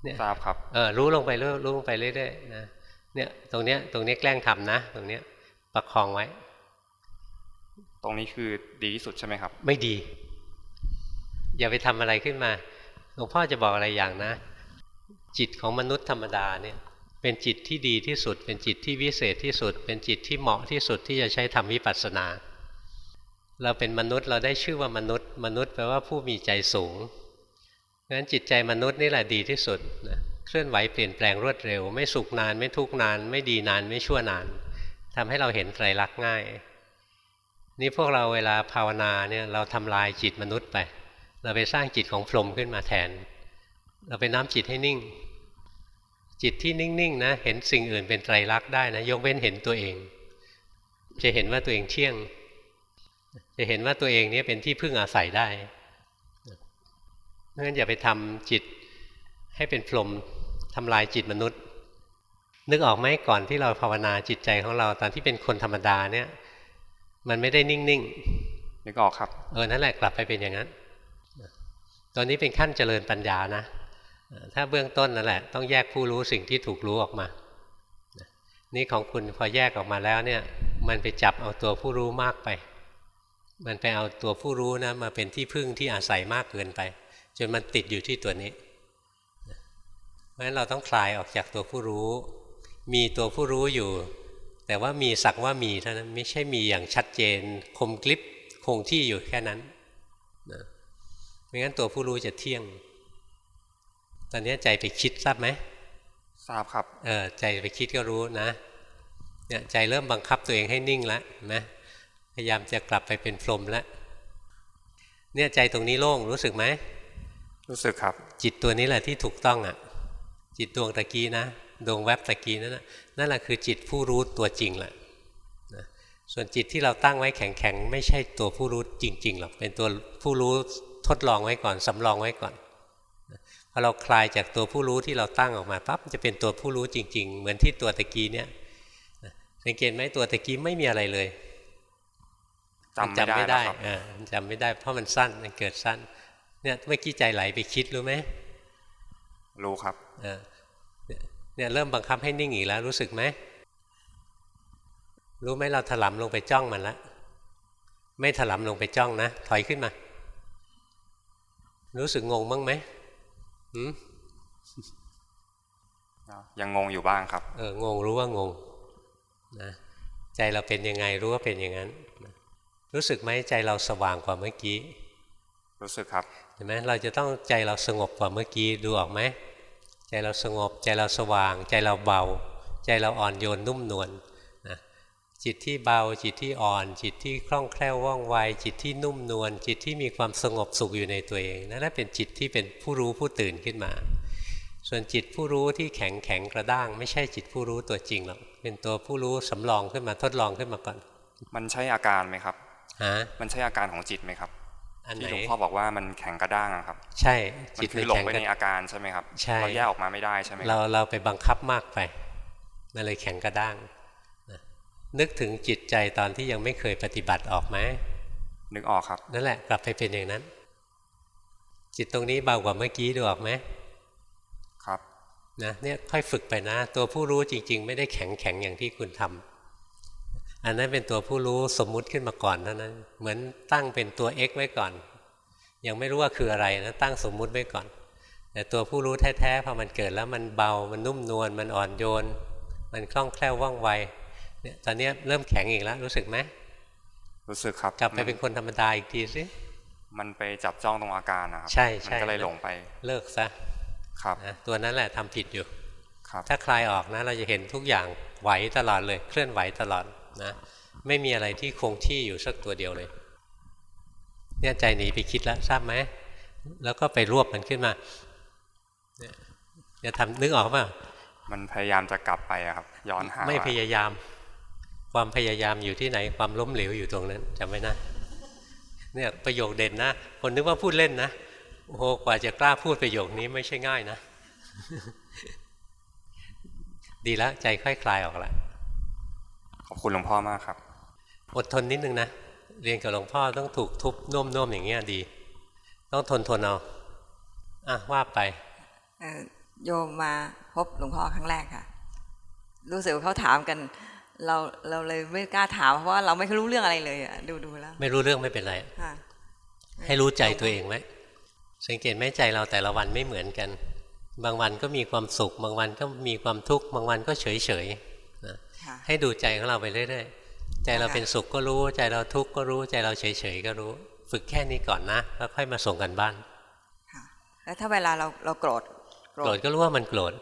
เนี่ย
ทราบครับ
เออรู้ลงไปเรื่อยรู้ลงไปเรื่อยๆนะเนี่ยตรงเนี้ยตรงเนี้ยแกล้งทำนะ ตรงเนี้ยประคองไว้
ตรงนี้คือดีที่สุดใช่ไหมครับ
ไม่ดี อย่าไปทำอะไรขึ้นมาหลวงพ่อจะบอกอะไรอย่างนะ จิตของมนุษย์ธรรมดาเนี่ยเป็นจิตที่ดีที่สุด เป็นจิตที่วิเศษที่สุด เป็นจิตที่เหมาะที่สุดที่จะใช้ทำวิปัสสนา เราเป็นมนุษย์เราได้ชื่อว่ามนุษย์ มนุษย์แปลว่าผู้มีใจสูงเพราะฉะนั้นจิตใจมนุษย์นี่แหละดีที่สุดนะเคลื่อนไหวเปลี่ยนแปลงรวดเร็ว ไม่สุขนานไม่ทุกนาน ไม่ดีนานไม่ชั่วนานทำให้เราเห็นไตรลักษณ์ง่าย นี่พวกเราเวลาภาวนาเนี่ยเราทำลายจิตมนุษย์ไป เราไปสร้างจิตของพรหมขึ้นมาแทน เราไปน้ำจิตให้นิ่ง จิตที่นิ่งๆนะเห็นสิ่งอื่นเป็นไตรลักษณ์ได้นะยกเว้นเห็นตัวเอง จะเห็นว่าตัวเองเที่ยง จะเห็นว่าตัวเองนี้เป็นที่พึ่งอาศัยได้เพราะฉะนั้นอย่าไปทำจิตให้เป็นพรหมทำลายจิตมนุษย์ นึกออกไหมก่อนที่เราภาวนาจิตใจของเราตอนที่เป็นคนธรรมดาเนี่ยมันไม่ได้นิ่งๆ
นึกออกครับ
เออ นั่นแหละกลับไปเป็นอย่างนั้น ตอนนี้เป็นขั้นเจริญปัญญานะ ถ้าเบื้องต้นนั่นแหละ ต้องแยกผู้รู้สิ่งที่ถูกรู้ออกมา นี่ของคุณพอแยกออกมาแล้วเนี่ย มันไปจับเอาตัวผู้รู้มากไป มันไปเอาตัวผู้รู้นะมาเป็นที่พึ่งที่อาศัยมากเกินไป จนมันติดอยู่ที่ตัวนี้ เพราะฉะนั้นเราต้องคลายออกจากตัวผู้รู้ มีตัวผู้รู้อยู่ แต่ว่ามีสักว่ามีเท่านั้นไม่ใช่มีอย่างชัดเจน คมกลิบคงที่อยู่แค่นั้นนะไม่งั้นตัวผู้รู้จะเที่ยง ตอนนี้ใจไปคิดทราบไหม
ทราบครับ
เออใจไปคิดก็รู้นะเนี่ยใจเริ่มบังคับตัวเองให้นิ่งแล้วนะพยายามจะกลับไปเป็นพรหมแล้วเนี่ยใจตรงนี้โล่งรู้สึกไหม
รู้สึกครับ
จิตตัวนี้แหละที่ถูกต้องอะ จิตดวงตะกี้นะดวงแวบตะกี้นั่นนะนั่นแหละคือจิตผู้รู้ตัวจริงแหละนะส่วนจิตที่เราตั้งไว้แข็งๆ ไม่ใช่ตัวผู้รู้จริงๆหรอกเป็นตัวผู้รู้ทดลองไว้ก่อนสำรองไว้ก่อน พอเราคลายจากตัวผู้รู้ที่เราตั้งออกมาปั๊บจะเป็นตัวผู้รู้จริง ๆ เหมือนที่ตัวตะกี้เนี่ยสังเกตไหมตัวตะกี้ไม่มีอะไรเลย
จำไม่ได้แล้วครับ
เออจำไม่ได้ เพราะมันสั้นมันเกิดสั้น เนี่ยเมื่อกี้ใจไหลไปคิดรู้ไหม
รู้ครับ
เออเนี่ยเริ่มบังคับให้นิ่งอีกแล้วรู้สึกไหมรู้ไหมเราถลำลงไปจ้องมันละไม่ถลำลงไปจ้องนะ ถอยขึ้นมา รู้สึกงงบ้างไหมหืม
ยังงงอยู่บ้างครับ
เอองงรู้ว่างงนะใจเราเป็นยังไงรู้ว่าเป็นอย่างนั้นนะรู้สึกไหมใจเราสว่างกว่าเมื่อกี้
รู้สึกครับ
เห็นไหมเราจะต้องใจเราสงบกว่าเมื่อกี้ดูออกไหมใจเราสงบ ใจเราสว่าง ใจเราเบา ใจเราอ่อนโยนนุ่มนวลนะ จิตที่เบาจิตที่อ่อน จิตที่คล่องแคล่วว่องไว จิตที่นุ่มนวลจิตที่มีความสงบสุขอยู่ในตัวเองนั่นแหละเป็นจิตที่เป็นผู้รู้ผู้ตื่นขึ้นมา ส่วนจิตผู้รู้ที่แข็งแข็งกระด้าง ไม่ใช่จิตผู้รู้ตัวจริงหรอกเป็นตัวผู้รู้สำรองขึ้นมาทดลองขึ้นมาก่อน
มันใช่อาการไหมครับ
ฮะ
มันใช่อาการของจิตไหมครับ
อันไหน
ที่หลวงพ่อบอกว่ามันแข็งกระด้างอะครับ
ใช่
มั
จิ
น
ต
คือหลงไป
แข็
ในอาการใช่ไหมครับ
ใช่
เราแยกออกมาไม่ได้ใช่ไหมครับ
เราเราไปบังคับมากไปมันเลยแข็งกระด้างนะ นึกถึงจิตใจตอนที่ยังไม่เคยปฏิบัติออกไหม
นึกออกครับ
นั่นแหละกลับไปเป็นอย่างนั้น จิตตรงนี้เบากว่าเมื่อกี้ดูออกไหม
ครับ
นะเนี่ยค่อยฝึกไปนะ ตัวผู้รู้จริง ๆ ไม่ได้แข็งแข็งอย่างที่คุณทำอันนั้นเป็นตัวผู้รู้สมมุติขึ้นมาก่อนเท่านั้น เหมือนตั้งเป็นตัว x ไว้ก่อน ยังไม่รู้ว่าคืออะไรนะตั้งสมมุติไว้ก่อน แต่ตัวผู้รู้แท้ๆพอมันเกิดแล้วมันเบามันนุ่มนวลมันอ่อนโยน มันคล่องแคล่วว่องไว เนี่ยตอนนี้เริ่มแข็งอีกแล้ว รู้สึกไหม
รู้สึกครับ
กลับไปเป็นคนธรรมดาอีกทีสิ
มันไปจับจ้องตรงอาการนะครับ
ใช่ใช่
มันก็เลยหลงไป
เลิกซะ
ครับ
นะตัวนั้นแหละทำผิดอยู่
ครับ
ถ้าคลายออกนะ เราจะเห็นทุกอย่างไหวตลอดเลย เคลื่อนไหวตลอดนะ ไม่มีอะไรที่คงที่อยู่สักตัวเดียวเลย เนี่ยใจหนีไปคิดแล้วทราบไหมแล้วก็ไปรวบมันขึ้นมาเนี่ยจะทำนึกออกป่ะ
มันพยายามจะกลับไปอะครับ ย้อนหา
ไม่
ว่า
พยายาม ความพยายามอยู่ที่ไหนความล้มเหลวอยู่ตรงนั้นจำไว้นะเนี่ยประโยคเด่นนะ คนนึกว่าพูดเล่นนะโอ้โหกว่าจะกล้าพูดประโยคนี้ไม่ใช่ง่ายนะ ดีแล้วใจค่อยคลายออกแล้ว
ขอบคุณหลวงพ่อมากครับ
อดทนนิดนึงนะเรียนกับหลวงพ่อต้องถูกทุบน่มๆอย่างเงี้ยดี ต้องทนทนเอาอะว่าไป
เอ่อโยมมาพบหลวงพ่อครั้งแรกค่ะ รู้สึกว่าเขาถามกัน เราเราเลยไม่กล้าถามเพราะว่าเราไม่รู้เรื่องอะไรเลยอะดูดูแล้ว
ไม่รู้เรื่องไม่เป็นไร
ค่ะ
ให้รู้ใจตัวเองไว้สังเกตไหมใจเราแต่ละวันไม่เหมือนกัน บางวันก็มีความสุข บางวันก็มีความทุกข์บางวันก็เฉยเฉยๆนะ
ค่ะ
ให้ดูใจของเราไปเรื่อยๆใจเราเป็นสุขก็รู้ ใจเราทุกข์ก็รู้ ใจเราเฉยเฉยๆก็รู้ ฝึกแค่นี้ก่อนนะ แล้วค่อยมาส่งกันบ้าน
แล้วถ้าเวลาเราเราโกรธ
โกรธก็รู้ว่ามันโกรธ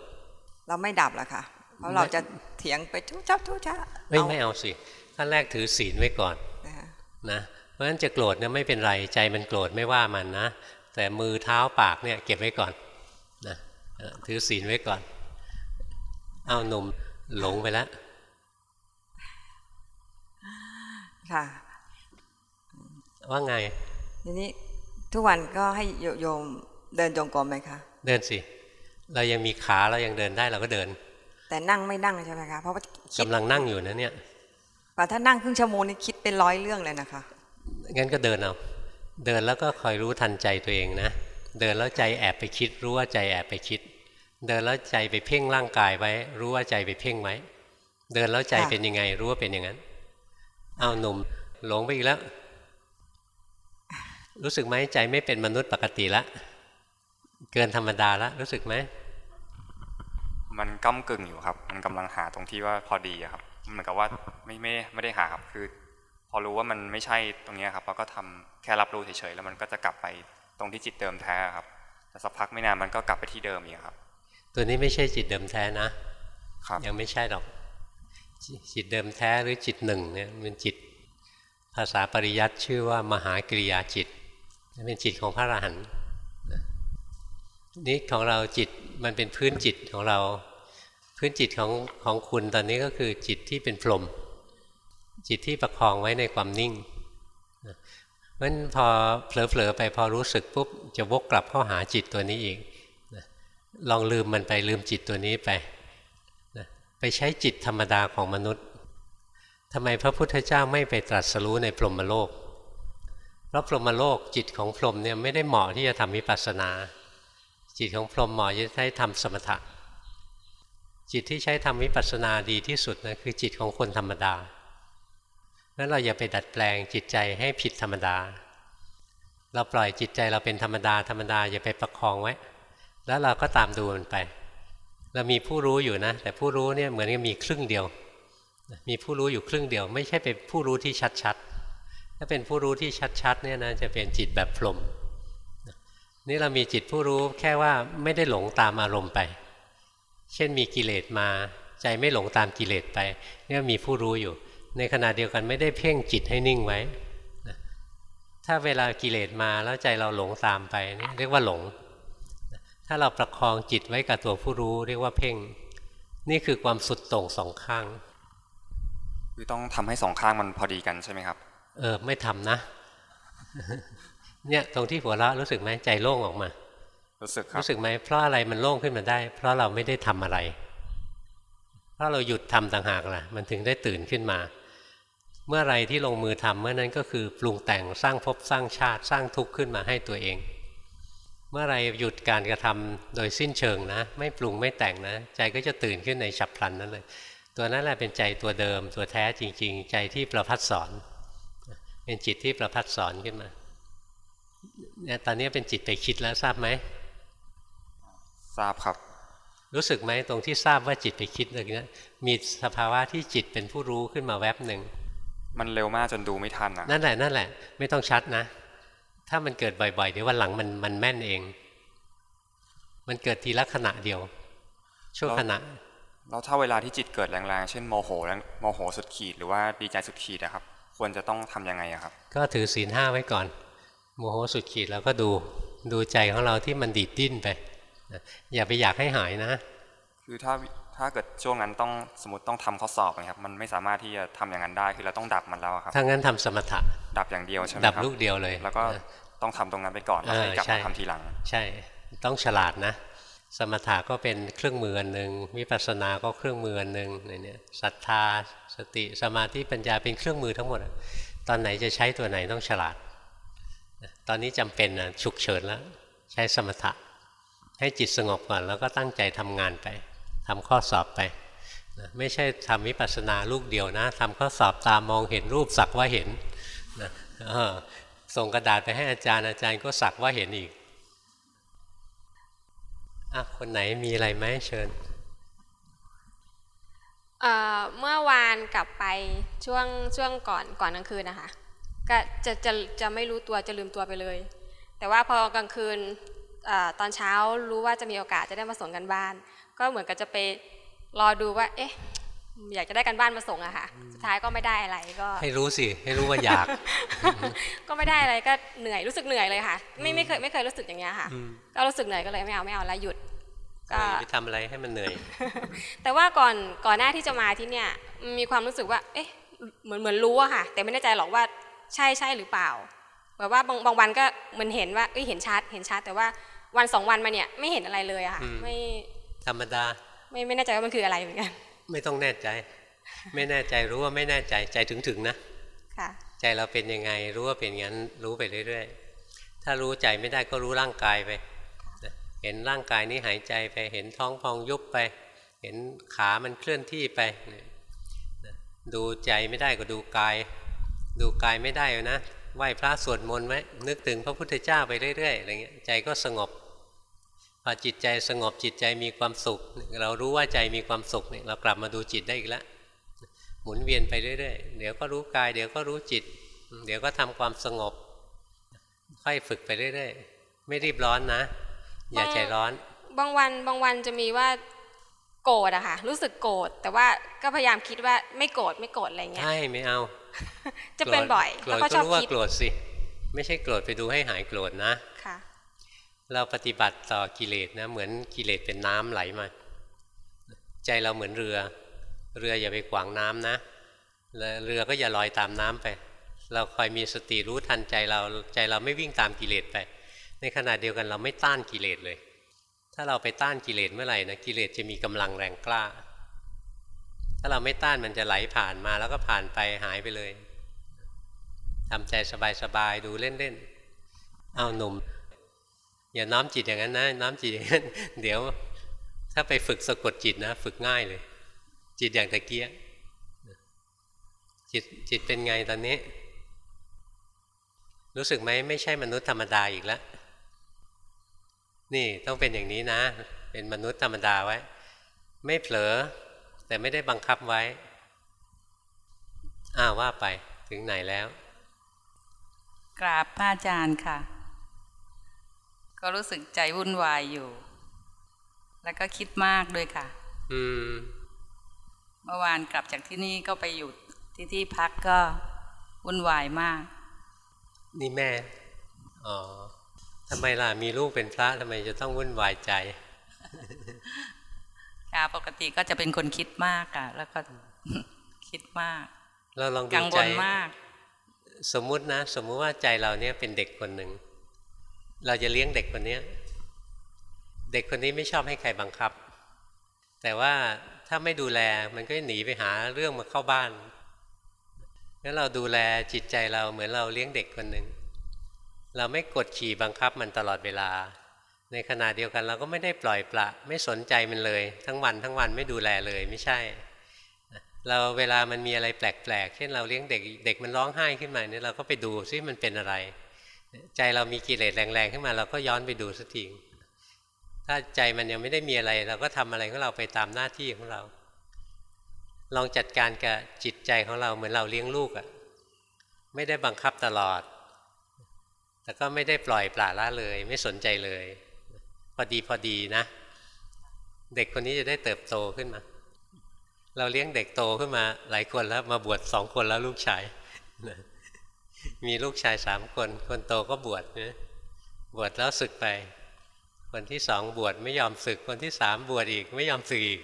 เราไม่ดับละค่ะ เพราะเราจะเถียงไปทุชับทุช้า
ไม่ไม่เอาสิขั้นแรกถือศีลไว้ก่อน
นะคะ
นะเพราะฉะนั้นจะโกรธเนี่ยไม่เป็นไรใจมันโกรธไม่ว่ามันนะ แต่มือเท้าปากเนี่ยเก็บไว้ก่อนนะเออถือศีลไว้ก่อน เอาหนุ่มหลงไปแล้ว
ค่ะ
ว่าไง
ทีนี้ทุกวันก็ให้โยโยมเดินจงกรมไหมคะ
เดินสิ เรายังมีขาเรายังเดินได้เราก็เดิน
แต่นั่งไม่นั่งใช่ไหมคะเพราะว่ากำ
ลังนั่งอยู่นะเนี่ย
ว่าถ้านั่งครึ่งชั่วโมงนี่คิดเป็นร้อยเรื่องเลยนะคะ
งั้นก็เดินเอาเดินแล้วก็คอยรู้ทันใจตัวเองนะ เดินแล้วใจแอบไปคิด รู้ว่าใจแอบไปคิด เดินแล้วใจไปเพ่งร่างกายไว้ รู้ว่าใจไปเพ่งไว้ เดินแล้วใจ
ค่ะ
เป็นยังไง รู้ว่าเป็นอย่างนั้น เอาหนุ่มหลงไปอีกแล้ว รู้สึกไหมใจไม่เป็นมนุษย์ปกติละ เกินธรรมดาละรู้สึกไหม
มันก้ากึ่งอยู่ครับ มันกำลังหาตรงที่ว่าพอดีอะครับ เหมือนกับว่าไม่ไม่ไม่ได้หาครับ คือ พอรู้ว่ามันไม่ใช่ตรงเนี้ยครับเราก็ทำแค่รับรู้เฉยๆแล้วมันก็จะกลับไปตรงที่จิตเดิมแท้ครับ แต่สักพักไม่นานมันก็กลับไปที่เดิมอีกครับ
ตัวนี้ไม่ใช่จิตเดิมแท้นะยังไม่ใช่หรอกจิจิตเดิมแท้หรือจิตหนึ่งเนี่ยมันจิตภาษาปริยัติชื่อว่ามหากริยาจิตเป็นจิตของพระอรหันต์ นี่ของเราจิตมันเป็นพื้นจิตของเรา พื้นจิตของของคุณตอนนี้ก็คือจิตที่เป็นพรหมจิตที่ประคองไว้ในความนิ่งเพราะฉะนั้นพอเผลอๆไปพอรู้สึกปุ๊บจะวกกลับเข้าหาจิตตัวนี้อีกลองลืมมันไปลืมจิตตัวนี้ไปไปใช้จิตธรรมดาของมนุษย์ทำไมพระพุทธเจ้าไม่ไปตรัสรู้ในพรหมโลก เพราะพรหมโลกจิตของพรหมเนี่ยไม่ได้เหมาะที่จะทำวิปัสสนา จิตของพรหมหมาะจะใช้ทำสมถะ จิตที่ใช้ทำวิปัสสนาดีที่สุดนะคือจิตของคนธรรมดานั้นเราอย่าไปดัดแปลงจิตใจให้ผิดธรรมดา เราปล่อยจิตใจเราเป็นธรรมดาธรรมดาอย่าไปประคองไว้ แล้วเราก็ตามดูมันไป เรามีผู้รู้อยู่นะ แต่ผู้รู้เนี่ยเหมือนกับมีครึ่งเดียว มีผู้รู้อยู่ครึ่งเดียว ไม่ใช่เป็นผู้รู้ที่ชัดๆถ้าเป็นผู้รู้ที่ชัดๆเนี่ยนะจะเป็นจิตแบบพรหม นี่เรามีจิตผู้รู้แค่ว่าไม่ได้หลงตามอารมณ์ไป เช่นมีกิเลสมาใจไม่หลงตามกิเลสไปเนี่ยมีผู้รู้อยู่ ในขณะเดียวกันไม่ได้เพ่งจิตให้นิ่งไว้ ถ้าเวลากิเลสมาแล้วใจเราหลงตามไปนี่เรียกว่าหลง ถ้าเราประคองจิตไว้กับตัวผู้รู้ เรียกว่าเพ่ง นี่คือความสุดโต่งสองข้าง
คือต้องทำให้สองข้างมันพอดีกันใช่ไหมครับ
เออไม่ทำนะ เนี่ยตรงที่หัวเราะรู้สึกไหมใจโล่งออกมา
รู้สึกครับ
รู้สึกไหมเพราะอะไรมันโล่งขึ้นมาได้ เพราะเราไม่ได้ทำอะไร เพราะเราหยุดทำต่างหากล่ะ มันถึงได้ตื่นขึ้นมา เมื่อไรที่ลงมือทำเมื่อนั้นก็คือปรุงแต่งสร้างภพสร้างชาติสร้างทุกข์ขึ้นมาให้ตัวเอง เมื่อไรหยุดการกระทำโดยสิ้นเชิงนะ ไม่ปรุงไม่แต่งนะ ใจก็จะตื่นขึ้นในฉับพลันนั้นเลย ตัวนั้นแหละเป็นใจตัวเดิม ตัวแท้จริง ๆ ใจที่ประพัดสอน เป็นจิตที่ประพัดสอนขึ้นมา เนี่ยตอนนี้เป็นจิตไปคิดแล้วทราบไหม
ทราบครับ
รู้สึกไหมตรงที่ทราบว่าจิตไปคิดอะไรนี้มีสภาวะที่จิตเป็นผู้รู้ขึ้นมาแวบหนึ่ง
มันเร็วมากจนดูไม่ทัน
นะนั่นแหละนั่นแหละ ไม่ต้องชัดนะ ถ้ามันเกิดบ่อยๆเดี๋ยววันหลังมันมันแม่นเอง มันเกิดทีละขณะเดียวชั่วขณะ
แล้วถ้าเวลาที่จิตเกิดแรงๆ เช่นโมโหแล้วโมโหสุดขีดหรือว่าดีใจสุดขีดนะครับ ควรจะต้องทํำยังไงครับ
ก็ถือศีลห้าไว้ก่อน โมโหสุดขีดแล้วก็ดูดูใจของเราที่มันดีดดิ้นไปอย่าไปอยากให้หายนะ
คือถ้าถ้าเกิดช่วงนั้นต้องสมมติต้องทำข้อสอบนะครับ มันไม่สามารถที่จะทำอย่างนั้นได้คือเราต้องดับมันแล้วครับ
ถ้างั้นทำสมถะ
ดับอย่างเดียวใช่ไหม
ดับลูกเดียวเลย
แล้วก็ต้องทำตรงนั้นไปก่อนแล้วค่อยกลับมาทำทีหลัง
ใช่ต้องฉลาดนะ สมถะก็เป็นเครื่องมืออันหนึ่งวิปัสสนาก็เครื่องมืออันหนึ่งเนี่ยศรัทธา สติสมาธิปัญญาเป็นเครื่องมือทั้งหมด ตอนไหนจะใช้ตัวไหนต้องฉลาด ตอนนี้จำเป็นนะฉุกเฉินแล้ว ใช้สมถะ ให้จิตสงบก่อนแล้วก็ตั้งใจทำงานไปทำข้อสอบไปไม่ใช่ทำวิปัสสนาลูกเดียวนะทำข้อสอบตามมองเห็นรูปสักว่าเห็นนะส่งกระดาษไปให้อาจารย์อาจารย์ก็สักว่าเห็นอีกอะคนไหนมีอะไรไหมเชิญ
เเมื่อวานกลับไปช่วงช่วงก่อนก่อนกลางคืนนะคะ ก็จะจะจะไม่รู้ตัวจะลืมตัวไปเลย แต่ว่าพอกลางคืนอตอนเช้ารู้ว่าจะมีโอกาสจะได้มาส่งกันบ้าน ก็เหมือนกับจะไปรอดูว่า เอ๊ะ อยากจะได้กันบ้านมาส่งอะค่ะ สุดท้ายก็ไม่ได้อะไรก็
ให้รู้สิ ให้รู้ว่าอยาก
ก็ไม่ได้อะไรก็เหนื่อยรู้สึกเหนื่อยเลยค่ะ ไม่ไม่เคยไม่เคยรู้สึกอย่างเงี้ยค่ะ ก็รู้สึกเหนื่อยก็เลยไม่เอาไม่เอาแล้วหยุด
ก็ไปทำอะไรให้มันเหนื่อย
แต่ว่าก่อนก่อนหน้าที่จะมาที่เนี่ย มีความรู้สึกว่า เอ๊ะ เหมือนเหมือนรู้อะค่ะ แต่ไม่แน่ใจหรอกว่า ใช่ใช่หรือเปล่า แบบว่าบางบางวันก็เหมือนเห็นว่าเอ้ยเห็นชัดเห็นชัดแต่ว่าวันสองวันมาเนี่ยไม่เห็นอะไรเลยอะค่ะไม่
ธรรมดา
ไม่ไม่แน่ใจว่ามันคืออะไรเหมือนกัน
ไม่ต้องแน่ใจ ไม่แน่ใจรู้ว่าไม่แน่ใจใจถึงถึงนะใจเราเป็นยังไงรู้ว่าเป็นงั้นรู้ไปเรื่อยๆ ถ้ารู้ใจไม่ได้ก็รู้ร่างกายไปเห็นร่างกายนี้หายใจไปเห็นท้องพองยุบไป เห็นขามันเคลื่อนที่ไปดูใจไม่ได้ก็ดูกาย ดูกายไม่ได้นะไหว้พระสวดมนต์ไว้นึกถึงพระพุทธเจ้าไปเรื่อยๆอะไรเงี้ยใจก็สงบพอจิตใจสงบจิตใจมีความสุข เรารู้ว่าใจมีความสุขเนี่ยเรากลับมาดูจิตได้อีกแล้วหมุนเวียนไปเรื่อยๆ เดี๋ยวก็รู้กาย เดี๋ยวก็รู้จิต เดี๋ยวก็ทำความสงบ ค่อยฝึกไปเรื่อยๆ ไม่รีบร้อนนะ อย่าใจร้อน
บางวันบางวันจะมีว่าโกรธอะค่ะ รู้สึกโกรธแต่ว่าก็พยายามคิดว่าไม่โกรธไม่โกรธอะไรเงี้
ยใช่ไม่เอา
จะเป็นบ่อย
โกร
แล้ว
ธ
ก็
ก็
ชอบ
รู้ว่า
คิด
โกรธสิ ไม่ใช่โกรธไปดูให้หายโกรธนะ
ค่ะ
เราปฏิบัติต่อกิเลสนะ เหมือนกิเลสเป็นน้ำไหลมา ใจเราเหมือนเรือ เรืออย่าไปขวางน้ำนะแล้วเรือก็อย่าลอยตามน้ำไป เราคอยมีสติรู้ทันใจเราใจเราไม่วิ่งตามกิเลสไป ในขณะเดียวกันเราไม่ต้านกิเลสเลย ถ้าเราไปต้านกิเลสเมื่อไหร่นะกิเลสจะมีกำลังแรงกล้า ถ้าเราไม่ต้านมันจะไหลผ่านมาแล้วก็ผ่านไปหายไปเลยทำใจสบายๆดูเล่นๆเอาหนุ่ม อย่าน้อมจิตอย่างนั้นนะน้อมจิตอย่างนั้นเดี๋ยว ถ้าไปฝึกสะกดจิตนะ ฝึกง่ายเลย จิตอย่างตะเกียจิตจิตเป็นไงตอนนี้ รู้สึกไหมไม่ใช่มนุษย์ธรรมดาอีกแล้วนี่ต้องเป็นอย่างนี้นะ เป็นมนุษย์ธรรมดาไว้ ไม่เผลอ แต่ไม่ได้บังคับไว้ อ้าวว่าไปถึงไหนแล้ว
กราบพระอาจารย์ค่ะ ก็รู้สึกใจวุ่นวายอยู่ แล้วก็คิดมากด้วยค่ะ
อืม
เมื่อวานกลับจากที่นี่ก็ไปอยู่ที่ที่พักก็วุ่นวายมาก
นี่แม่ อ๋อทำไมล่ะ มีลูกเป็นพระทำไมจะต้องวุ่นวายใจ
ค่ะ ปกติก็จะเป็นคนคิดมากอะแล้วก็คิดมาก
เราลอง
กั
ดู
งว
ใจ
ลมาก
สมมุตินะ สมมุติว่าใจเราเนี่ยเป็นเด็กคนหนึ่งเราจะเลี้ยงเด็กคนเนี้ยเด็กคนนี้ไม่ชอบให้ใครบังคับ แต่ว่าถ้าไม่ดูแลมันก็หนีไปหาเรื่องมาเข้าบ้านงั้นเราดูแลจิตใจเราเหมือนเราเลี้ยงเด็กคนหนึ่งเราไม่กดขี่บังคับมันตลอดเวลา ในขณะเดียวกันเราก็ไม่ได้ปล่อยปละ ไม่สนใจมันเลย ทั้งวันทั้งวันไม่ดูแลเลยไม่ใช่ เราเวลามันมีอะไรแปลกๆ เช่นเราเลี้ยงเด็กเด็กมันร้องไห้ขึ้นมาเนี่ยเราก็ไปดูซิมันเป็นอะไร ใจเรามีกิเลสแรงๆขึ้นมาเราก็ย้อนไปดูสักทีถ้าใจมันยังไม่ได้มีอะไร เราก็ทำอะไรของเราไปตามหน้าที่ของเรา ลองจัดการกับจิตใจของเราเหมือนเราเลี้ยงลูกอะ่ะไม่ได้บังคับตลอด แต่ก็ไม่ได้ปล่อยปละละเลย ไม่สนใจเลย พอดีพอดีนะ เด็กคนนี้จะได้เติบโตขึ้นมา เราเลี้ยงเด็กโตขึ้นมา หลายคนแล้วมาบวชสองคนแล้วลูกชายมีลูกชายสามคน คนโตก็บวชนะบวชแล้วศึกไป คนที่สองบวชไม่ยอมศึก คนที่สามบวชอีกไม่ยอมศึกอีก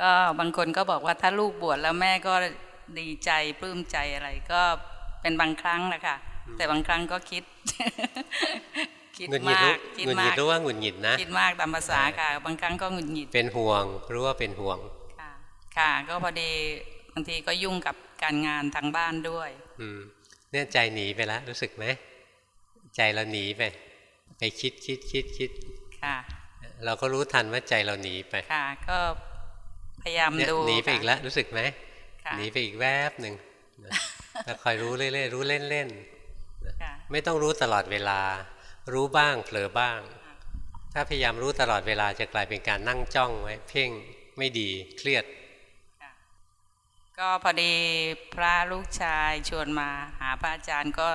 ก็บางคนก็บอกว่าถ้าลูกบวชแล้วแม่ก็ดีใจปลื้มใจอะไร ก็เป็นบางครั้งแหละค่ะ แต่บางครั้งก็คิด คิด
หงุดหงิด
มา
รู้
กคิด
หงุดห
มา
งิด
ก
รู้ว่าหงุดหงิดนะ
คิดมากตามภาษาค่ะ บางครั้งก็หงุดหงิด
เป็นห่วง รู้ว่าเป็นห่วง
ค่ะ ก็พอดีบางทีก็ยุ่งกับการงานทางบ้านด้วย
อืมเนี่ยใจหนีไปแล้วรู้สึกไหมใจเราหนีไป ไปคิดคิดคิดคิด
ค่ะ
เราก็รู้ทันว่าใจเราหนีไป
ค่ะ ก็พยายาม
เนี่ย
ดู
หนีไป
ค่ะ
อีกแล้วรู้สึกไหม
ค่ะ
หนีไปอีกแวบหนึ่งนะแล้วคอยรู้เรื่อยๆรู้เล่นๆนะ
ค่ะ
ไม่ต้องรู้ตลอดเวลา รู้บ้างเผลอบ้าง ถ้าพยายามรู้ตลอดเวลาจะกลายเป็นการนั่งจ้องไว้เพ่งไม่ดีเครียด
ก็พอดีพระลูกชายชวนมาหาพระอาจารย์ก็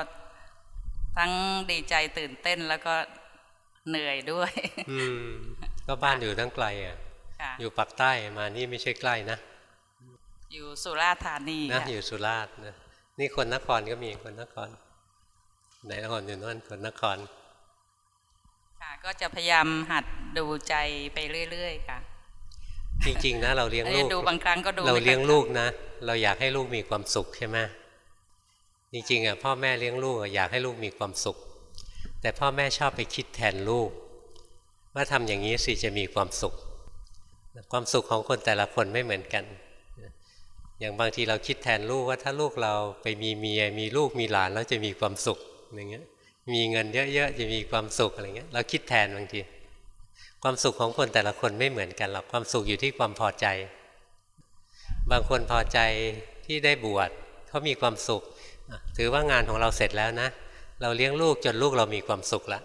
ทั้งดีใจตื่นเต้นแล้วก็เหนื่อยด้วย
อืมก็บ้านอยู่ทั้งไกลอะ
ค่ะ
อยู่ปากใต้มานี่ไม่ใช่ใกล้นะ
อยู่สุราษฎร์ธานี
นะ
ค่ะ
อยู่สุราษฎร์นะนี่คนนครก็มีคนนครไหนนครอยู่นั่นคนนคร
ค่ะ ก็จะพยายามหัดดูใจไปเรื่อย ๆ ค่ะ
จริงๆนะเราเลี้ยงลูก
เอ้ยดูบางครั้งก็ดู
เรา
ไม่ค่อย
เลี้ยงลูกนะ เราอยากให้ลูกมีความสุขใช่ไหมจริงๆอะพ่อแม่เลี้ยงลูกอะอยากให้ลูกมีความสุข แต่พ่อแม่ชอบไปคิดแทนลูก ว่าทำอย่างนี้สิจะมีความสุข ความสุขของคนแต่ละคนไม่เหมือนกัน อย่างบางทีเราคิดแทนลูกว่าถ้าลูกเราไปมีเมียมีลูกมีหลานแล้วจะมีความสุขอย่างเงี้ย มีเงินเยอะๆจะมีความสุขอะไรเงี้ยเราคิดแทนบางทีความสุขของคนแต่ละคนไม่เหมือนกันหรอกความสุขอยู่ที่ความพอใจ บางคนพอใจที่ได้บวชเขามีความสุข ถือว่างานของเราเสร็จแล้วนะ เราเลี้ยงลูกจนลูกเรามีความสุขแล้ว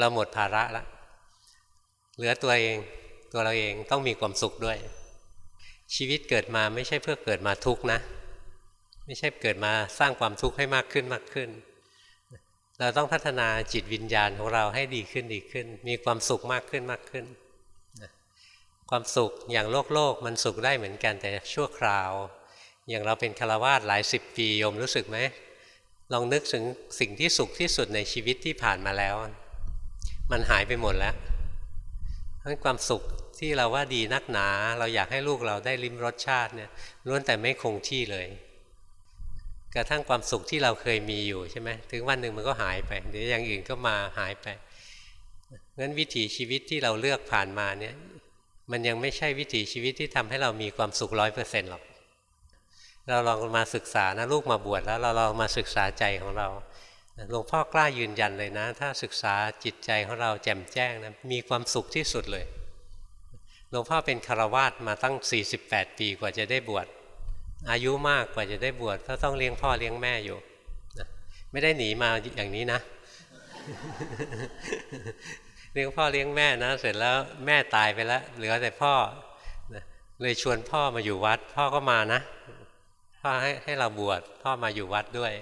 เราหมดภาระแล้วเหลือตัวเองตัวเราเองต้องมีความสุขด้วย ชีวิตเกิดมาไม่ใช่เพื่อเกิดมาทุกข์นะ ไม่ใช่เกิดมาสร้างความทุกข์ให้มากขึ้นมากขึ้น เราต้องพัฒนาจิตวิญญาณของเราให้ดีขึ้นดีขึ้น มีความสุขมากขึ้นมากขึ้นความสุขอย่างโลกโลกมันสุขได้เหมือนกันแต่ชั่วคราว อย่างเราเป็นคารวาสหลายสิบปีโยมรู้สึกไหมลองนึกถึงสิ่งที่สุขที่สุดในชีวิตที่ผ่านมาแล้ว มันหายไปหมดแล้วเพราะความสุขที่เราว่าดีนักหนา เราอยากให้ลูกเราได้ลิ้มรสชาติเนี่ยล้วนแต่ไม่คงที่เลย กระทั่งความสุขที่เราเคยมีอยู่ใช่ไหมถึงวันหนึ่งมันก็หายไปเดี๋ยวอย่างอื่นก็มาหายไปงั้นวิถีชีวิตที่เราเลือกผ่านมาเนี่ย มันยังไม่ใช่วิถีชีวิตที่ทำให้เรามีความสุขร้อยเปอร์เซ็นต์หรอกเราลองมาศึกษานะลูกมาบวชแล้วเราลองมาศึกษาใจของเราหลวงพ่อกล้ายืนยันเลยนะ ถ้าศึกษาจิตใจของเราแจ่มแจ้งนะมีความสุขที่สุดเลยหลวงพ่อเป็นคารวาสมาตั้ง 48 ปีกว่าจะได้บวช อายุมากกว่าจะได้บวชก็ต้องเลี้ยงพ่อเลี้ยงแม่อยู่ไม่ได้หนีมาอย่างนี้นะ เลี้ยงพ่อเลี้ยงแม่นะ เสร็จแล้วแม่ตายไปแล้ว เหลือแต่พ่อเลยชวนพ่อมาอยู่วัด พ่อก็มานะพ่อให้ให้เราบวชพ่อมาอยู่วัดด้วย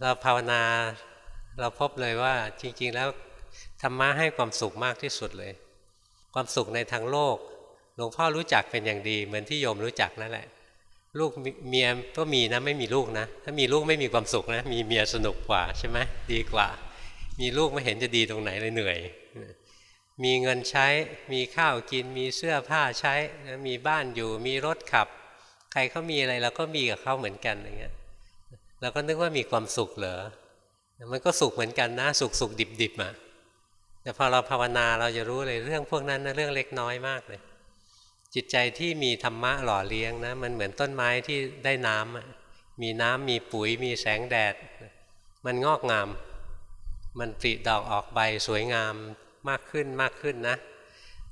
เราภาวนาเราพบเลยว่าจริง ๆ แล้วธรรมะให้ความสุขมากที่สุดเลย ความสุขในทางโลก หลวงพ่อรู้จักเป็นอย่างดี เหมือนที่โยมรู้จักนั่นแหละ ลูกเมียก็มีนะไม่มีลูกนะ ถ้ามีลูกไม่มีความสุขนะ มีเมียสนุกกว่าใช่ไหมดีกว่า มีลูกไม่เห็นจะดีตรงไหนเลยเหนื่อย มีเงินใช้ มีข้าวกิน มีเสื้อผ้าใช้ มีบ้านอยู่ มีรถขับ ใครเขามีอะไรเราก็มีกับเขาเหมือนกันอย่างเงี้ยเราก็นึกว่ามีความสุขเหรอ มันก็สุขเหมือนกันนะ สุขสุขดิบดิบอะแต่พอเราภาวนาเราจะรู้เลยเรื่องพวกนั้นนะเรื่องเล็กน้อยมากเลย จิตใจที่มีธรรมะหล่อเลี้ยงนะมันเหมือนต้นไม้ที่ได้น้ำมีน้ำมีปุ๋ยมีแสงแดด มันงอกงาม มันปริดอกออกใบสวยงามมากขึ้นมากขึ้นนะ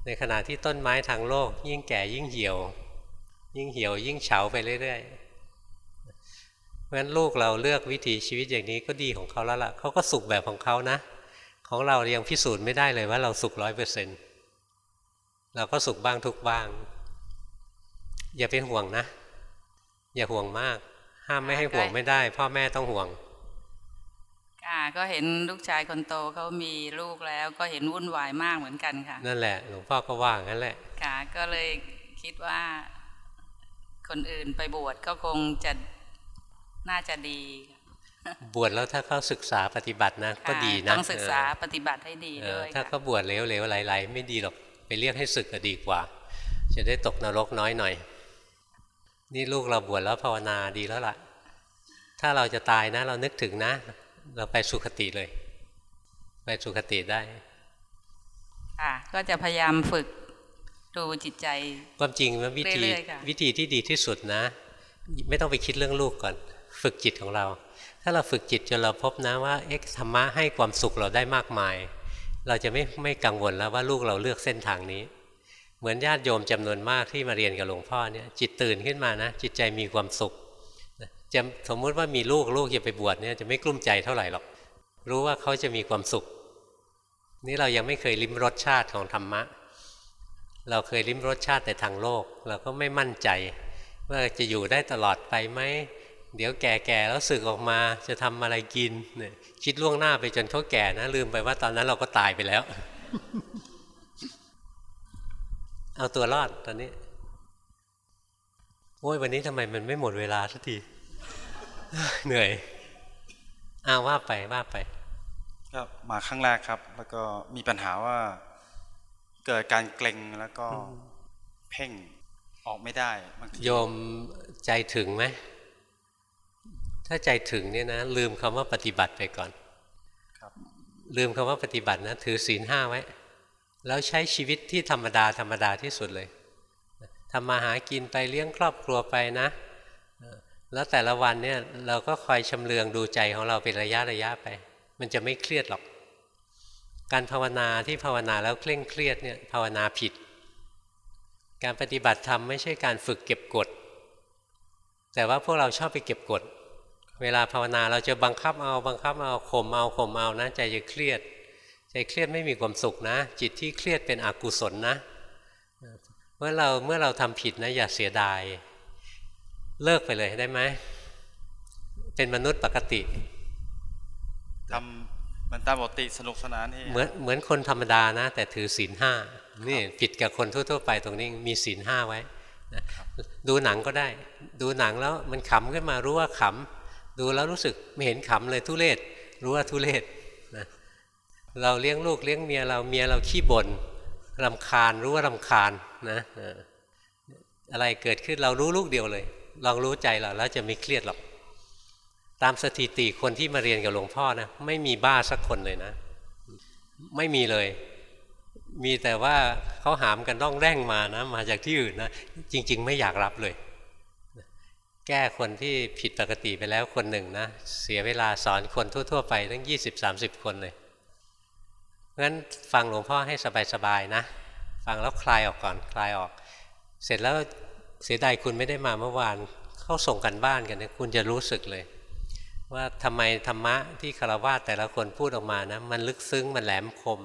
ในขณะที่ต้นไม้ทางโลก ยิ่งแก่ยิ่งเหี่ยว ยิ่งเหี่ยวยิ่งเฉาไปเรื่อยๆเพราะฉะนั้นลูกเราเลือกวิถีชีวิตอย่างนี้ก็ดีของเขาแล้วล่ะเขาก็สุขแบบของเขานะ ของเรายังพิสูจน์ไม่ได้เลยว่าเราสุขร้อยเปอร์เซ็นต์เราก็สุขบ้างทุกบ้าง อย่าเป็นห่วงนะ อย่าห่วงมาก ห้ามไม่ให้ห่วงไม่ได้ พ่อแม่ต้องห่วง
ค่ะก็เห็นลูกชายคนโตเขามีลูกแล้วก็เห็นวุ่นวายมากเหมือนกันค่ะ
นั่นแหละ หลวงพ่อก็ว่างั้นแหละ
ค่ะก็เลยคิดว่า คนอื่นไปบวชก็คงจะน่าจะดี
บวชแล้วถ้าเขาศึกษาปฏิบัตินะ ก็ดีนะ
ต้องศึกษาปฏิบัติให้ดีด้วย
ถ้าเขาบวชเหลวๆไหลๆไม่ดีหรอกไปเรียกให้ศึกก็ดีกว่า จะได้ตกนรกน้อยหน่อย นี่ลูกเราบวชแล้วภาวนาดีแล้วล่ะ ถ้าเราจะตายนะ เรานึกถึงนะ เราไปสุคติเลย ไปสุคติได้
ค่ะก็จะพยายามฝึกดูจิตใจ
ความจริงว่าวิธีวิธีที่ดีที่สุดนะ ไม่ต้องไปคิดเรื่องลูกก่อน ฝึกจิตของเรา ถ้าเราฝึกจิตจนเราพบนะว่าเอ็กธรรมะให้ความสุขเราได้มากมาย เราจะไม่ไม่กังวลแล้วว่าลูกเราเลือกเส้นทางนี้ เหมือนญาติโยมจำนวนมากที่มาเรียนกับหลวงพ่อเนี่ยจิตตื่นขึ้นมานะจิตใจมีความสุขจะสมมุติว่ามีลูกลูกจะไปบวชเนี่ยจะไม่กลุ้มใจเท่าไหร่หรอก รู้ว่าเขาจะมีความสุข นี่เรายังไม่เคยลิ้มรสชาติของธรรมะ เราเคยลิ้มรสชาติแต่ทางโลก เราก็ไม่มั่นใจ ว่าจะอยู่ได้ตลอดไปไหมเดี๋ยวแก่ๆแล้วสึกออกมาจะทำอะไรกินเนี่ยคิดล่วงหน้าไปจนเขาแก่นะลืมไปว่าตอนนั้นเราก็ตายไปแล้ว เอาตัวรอดตอนนี้ โอ้ยวันนี้ทำไมมันไม่หมดเวลาสักที เหนื่อยอ้าว่าไปว่าไป
ก็มาครั้งแรกครับ แล้วก็มีปัญหาว่า เกิดการเกร็งแล้วก็เพ่งออกไม่ได้
โยมใจถึงไหมถ้าใจถึงเนี่ยนะลืมคำว่าปฏิบัติไปก่อนลืมคำว่าปฏิบัตินะถือศีลห้าไว้ แล้วใช้ชีวิตที่ธรรมดาธรรมดาที่สุดเลยทำมาหากินไปเลี้ยงครอบครัวไปนะ แล้วแต่ละวันเนี่ยเราก็คอยชำเลืองดูใจของเราเป็นระยะระยะไป มันจะไม่เครียดหรอก การภาวนาที่ภาวนาแล้วเคร่งเครียดเนี่ยภาวนาผิด การปฏิบัติธรรมไม่ใช่การฝึกเก็บกด แต่ว่าพวกเราชอบไปเก็บกด เวลาภาวนาเราจะบังคับเอาบังคับเอาข่มเอาข่มเอานะใจจะเครียด ใจเครียดไม่มีความสุขนะ จิตที่เครียดเป็นอกุศลนะ เมื่อเราเมื่อเราทำผิดนะอย่าเสียดาย เลิกไปเลยได้ไหม เป็นมนุษย์ปกติ
ทำมันตามปกติสนุกสนาน
เหมือนเหมือนคนธรรมดานะ แต่ถือศีลห้านี่ผิดกับคนทั่วๆไปตรงนี้มีศีลห้าไว้ดูหนังก็ได้ ดูหนังแล้วมันขำขึ้นมารู้ว่าขำดูแล้วรู้สึกไม่เห็นขำเลยทุเรศรู้ว่าทุเรศนะ เราเลี้ยงลูกเลี้ยงเมียเราเมียเราขี้บ่นรำคาญรู้ว่ารำคาญนะอะไรเกิดขึ้นเรารู้ลูกเดียวเลย ลองรู้ใจเราแล้วจะไม่เครียดหรอก ตามสถิติคนที่มาเรียนกับหลวงพ่อนะไม่มีบ้าสักคนเลยนะ ไม่มีเลย มีแต่ว่าเขาหามกันต้องแร่งมานะ มาจากที่อื่นนะจริง ๆ ไม่อยากรับเลย แก้คนที่ผิดปกติไปแล้วคนหนึ่งนะ เสียเวลาสอนคนทั่ว ๆ ไปตั้ง 20-30 คนเลย งั้นฟังหลวงพ่อให้สบายๆนะ ฟังแล้วคลายออกก่อนคลายออก เสร็จแล้วเสียดายคุณไม่ได้มาเมื่อวานเขาส่งกันบ้านกันเนี่ยคุณจะรู้สึกเลย ว่าทำไมธรรมะที่คารวะแต่ละคนพูดออกมานะมันลึกซึ้งมันแหลมคม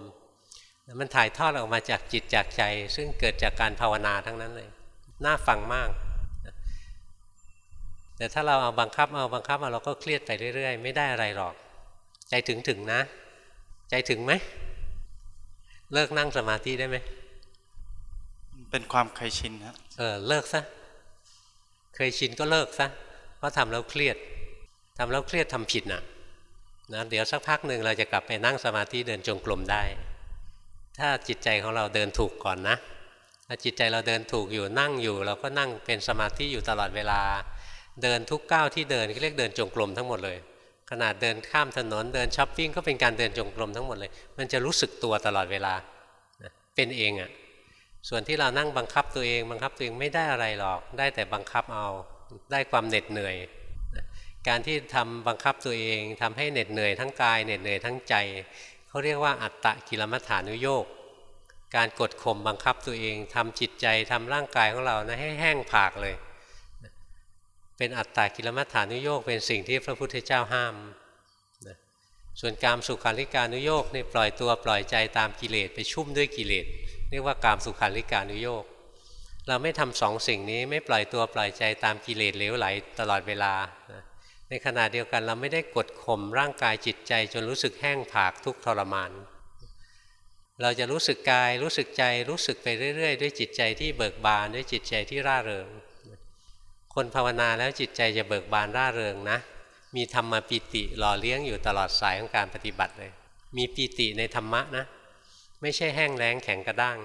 มันถ่ายทอดออกมาจากจิตจากใจ ซึ่งเกิดจากการภาวนาทั้งนั้นเลย น่าฟังมาก แต่ถ้าเราเอาบังคับเอาบังคับเอาเราก็เครียดไปเรื่อย ๆ ไม่ได้อะไรหรอก ใจถึงถึงนะ ใจถึงไหม เลิกนั่งสมาธิได้ไหม
เป็นความเคยชินครับ
เออเลิกซะ เคยชินก็เลิกซะ เพราะทำแล้วเครียดทำแล้วเครียดทำผิดนะนะเดี๋ยวสักพักหนึ่งเราจะกลับไปนั่งสมาธิเดินจงกรมได้ ถ้าจิตใจของเราเดินถูกก่อนนะถ้าจิตใจเราเดินถูกอยู่นั่งอยู่ เราก็นั่งเป็นสมาธิอยู่ตลอดเวลา เดินทุกก้าวที่เดินก็เรียกเดินจงกรมทั้งหมดเลย ขนาดเดินข้ามถนนเดินช้อปปิ้งก็เป็นการเดินจงกรมทั้งหมดเลย มันจะรู้สึกตัวตลอดเวลาเป็นเองอะ่ะส่วนที่เรานั่งบังคับตัวเอง บังคับตัวเองไม่ได้อะไรหรอก ได้แต่บังคับเอาได้ความเหน็ดเหนื่อยการที่ทำบังคับตัวเองทำให้เหน็ดเหนื่อยทั้งกายเหน็ดเหนื่อยทั้งใจเขาเรียกว่าอัตตะกิลมัฐานุโยกการกดข่มบังคับตัวเองทำจิตใจทำร่างกายของเรานะให้แห้งผากเลย เป็นอัตตากิลมัฏฐานุโยกเป็นสิ่งที่พระพุทธเจ้าห้ามนะส่วนการสุขาริการุโยกนี่ปล่อยตัวปล่อยใจตามกิเลสไปชุ่มด้วยกิเลสเรียกว่าการสุขาริการุโยกเราไม่ทำสองสิ่งนี้ไม่ปล่อยตัวปล่อยใจตามกิเลสเหลวไหลตลอดเวลานะในขณะเดียวกันเราไม่ได้กดข่มร่างกายจิตใจจนรู้สึกแห้งผากทุกทรมาน เราจะรู้สึกกายรู้สึกใจรู้สึกไปเรื่อย ๆ ด้วยจิตใจที่เบิกบานด้วยจิตใจที่ร่าเริง คนภาวนาแล้วจิตใจจะเบิกบานร่าเริงนะ มีธรรมปิติหล่อเลี้ยงอยู่ตลอดสายของการปฏิบัติเลย มีปิติในธรรมะนะ ไม่ใช่แห้งแล้งแข็งกระด้าง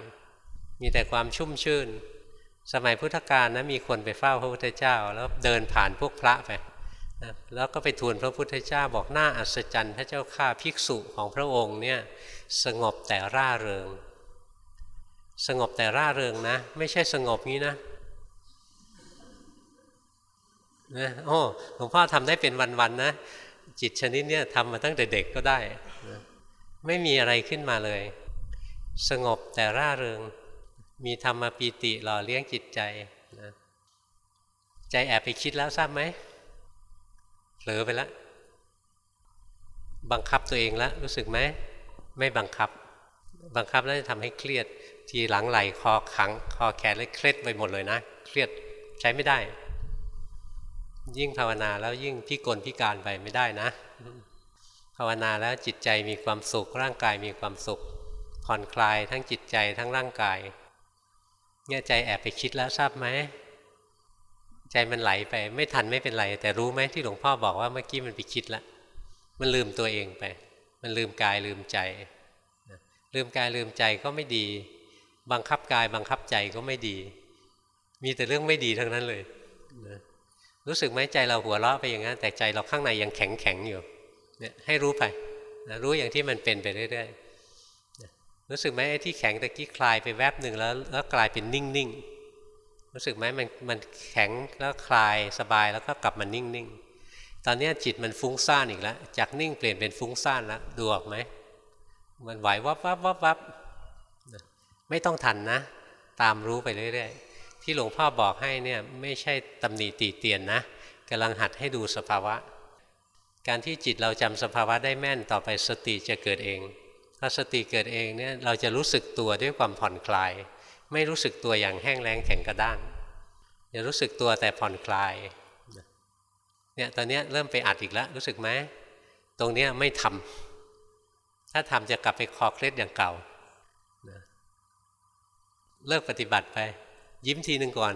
มีแต่ความชุ่มชื่น สมัยพุทธกาลนะมีคนไปเฝ้าพระพุทธเจ้า แล้วเดินผ่านพวกพระไปนะแล้วก็ไปทูลพระพุทธเจ้าบอกหน้าอัศจรรย์พระเจ้าข้าภิกษุของพระองค์เนี่ยสงบแต่ร่าเริง สงบแต่ร่าเริงนะ ไม่ใช่สงบงี้นะ นะโอ้หลวงพ่อทำได้เป็นวันๆนะ จิตชนิดเนี้ยทำมาตั้งแต่เด็กก็ได้นะไม่มีอะไรขึ้นมาเลย สงบแต่ร่าเริง มีธรรมปีติหล่อเลี้ยงจิตใจนะใจแอบไปคิดแล้วทราบไหมเผลอไปแล้วบังคับตัวเองแล้วรู้สึกไหมไม่บังคับ บังคับแล้วจะทำให้เครียด ทีหลังไหลคอขัง คอแขนเลยเครียดไปหมดเลยนะ เครียดใช้ไม่ได้ ยิ่งภาวนาแล้วยิ่งพิกลพิการไปไม่ได้นะ ภาวนาแล้วจิตใจมีความสุข ร่างกายมีความสุข ผ่อนคลายทั้งจิตใจทั้งร่างกายเนี่ยใจแอบไปคิดแล้วทราบไหมใจมันไหลไปไม่ทันไม่เป็นไร แต่รู้ไหมที่หลวงพ่อบอกว่าเมื่อกี้มันไปคิดแล้วมันลืมตัวเองไป มันลืมกายลืมใจ ลืมกายลืมใจก็ไม่ดี บังคับกายบังคับใจก็ไม่ดี มีแต่เรื่องไม่ดีทั้งนั้นเลยนะ รู้สึกไหมใจเราหัวเราะไปอย่างนั้น แต่ใจเราข้างในยังแข็งแข็งอยู่เนี่ยให้รู้ไปนะรู้อย่างที่มันเป็นไปเรื่อยๆรู้สึกไหมไอ้ที่แข็งตะกี้คลายไปแวบหนึ่งแล้วแล้วกลายเป็นนิ่งๆรู้สึกไหมมันมันแข็งแล้วคลายสบายแล้วก็กลับมานิ่งๆตอนนี้จิตมันฟุ้งซ่านอีกแล้วจากนิ่งเปลี่ยนเป็นฟุ้งซ่านแล้วดูออกไหมมันไหววับวับวับวับไม่ต้องทันนะ ตามรู้ไปเรื่อยๆ ที่หลวงพ่อบอกให้เนี่ยไม่ใช่ตำหนิตีเตียนนะกำลังหัดให้ดูสภาวะ การที่จิตเราจำสภาวะได้แม่นต่อไปสติจะเกิดเองถ้าสติเกิดเองเนี่ยเราจะรู้สึกตัวด้วยความผ่อนคลาย ไม่รู้สึกตัวอย่างแห้งแล้งแข็งกระด้างจะรู้สึกตัวแต่ผ่อนคลายเนี่ยตอนนี้เริ่มไปอัดอีกแล้วรู้สึกไหมตรงนี้ไม่ทำถ้าทำจะกลับไปคอเคล็ดอย่างเก่าเลิกปฏิบัติไป ยิ้มทีหนึ่งก่อน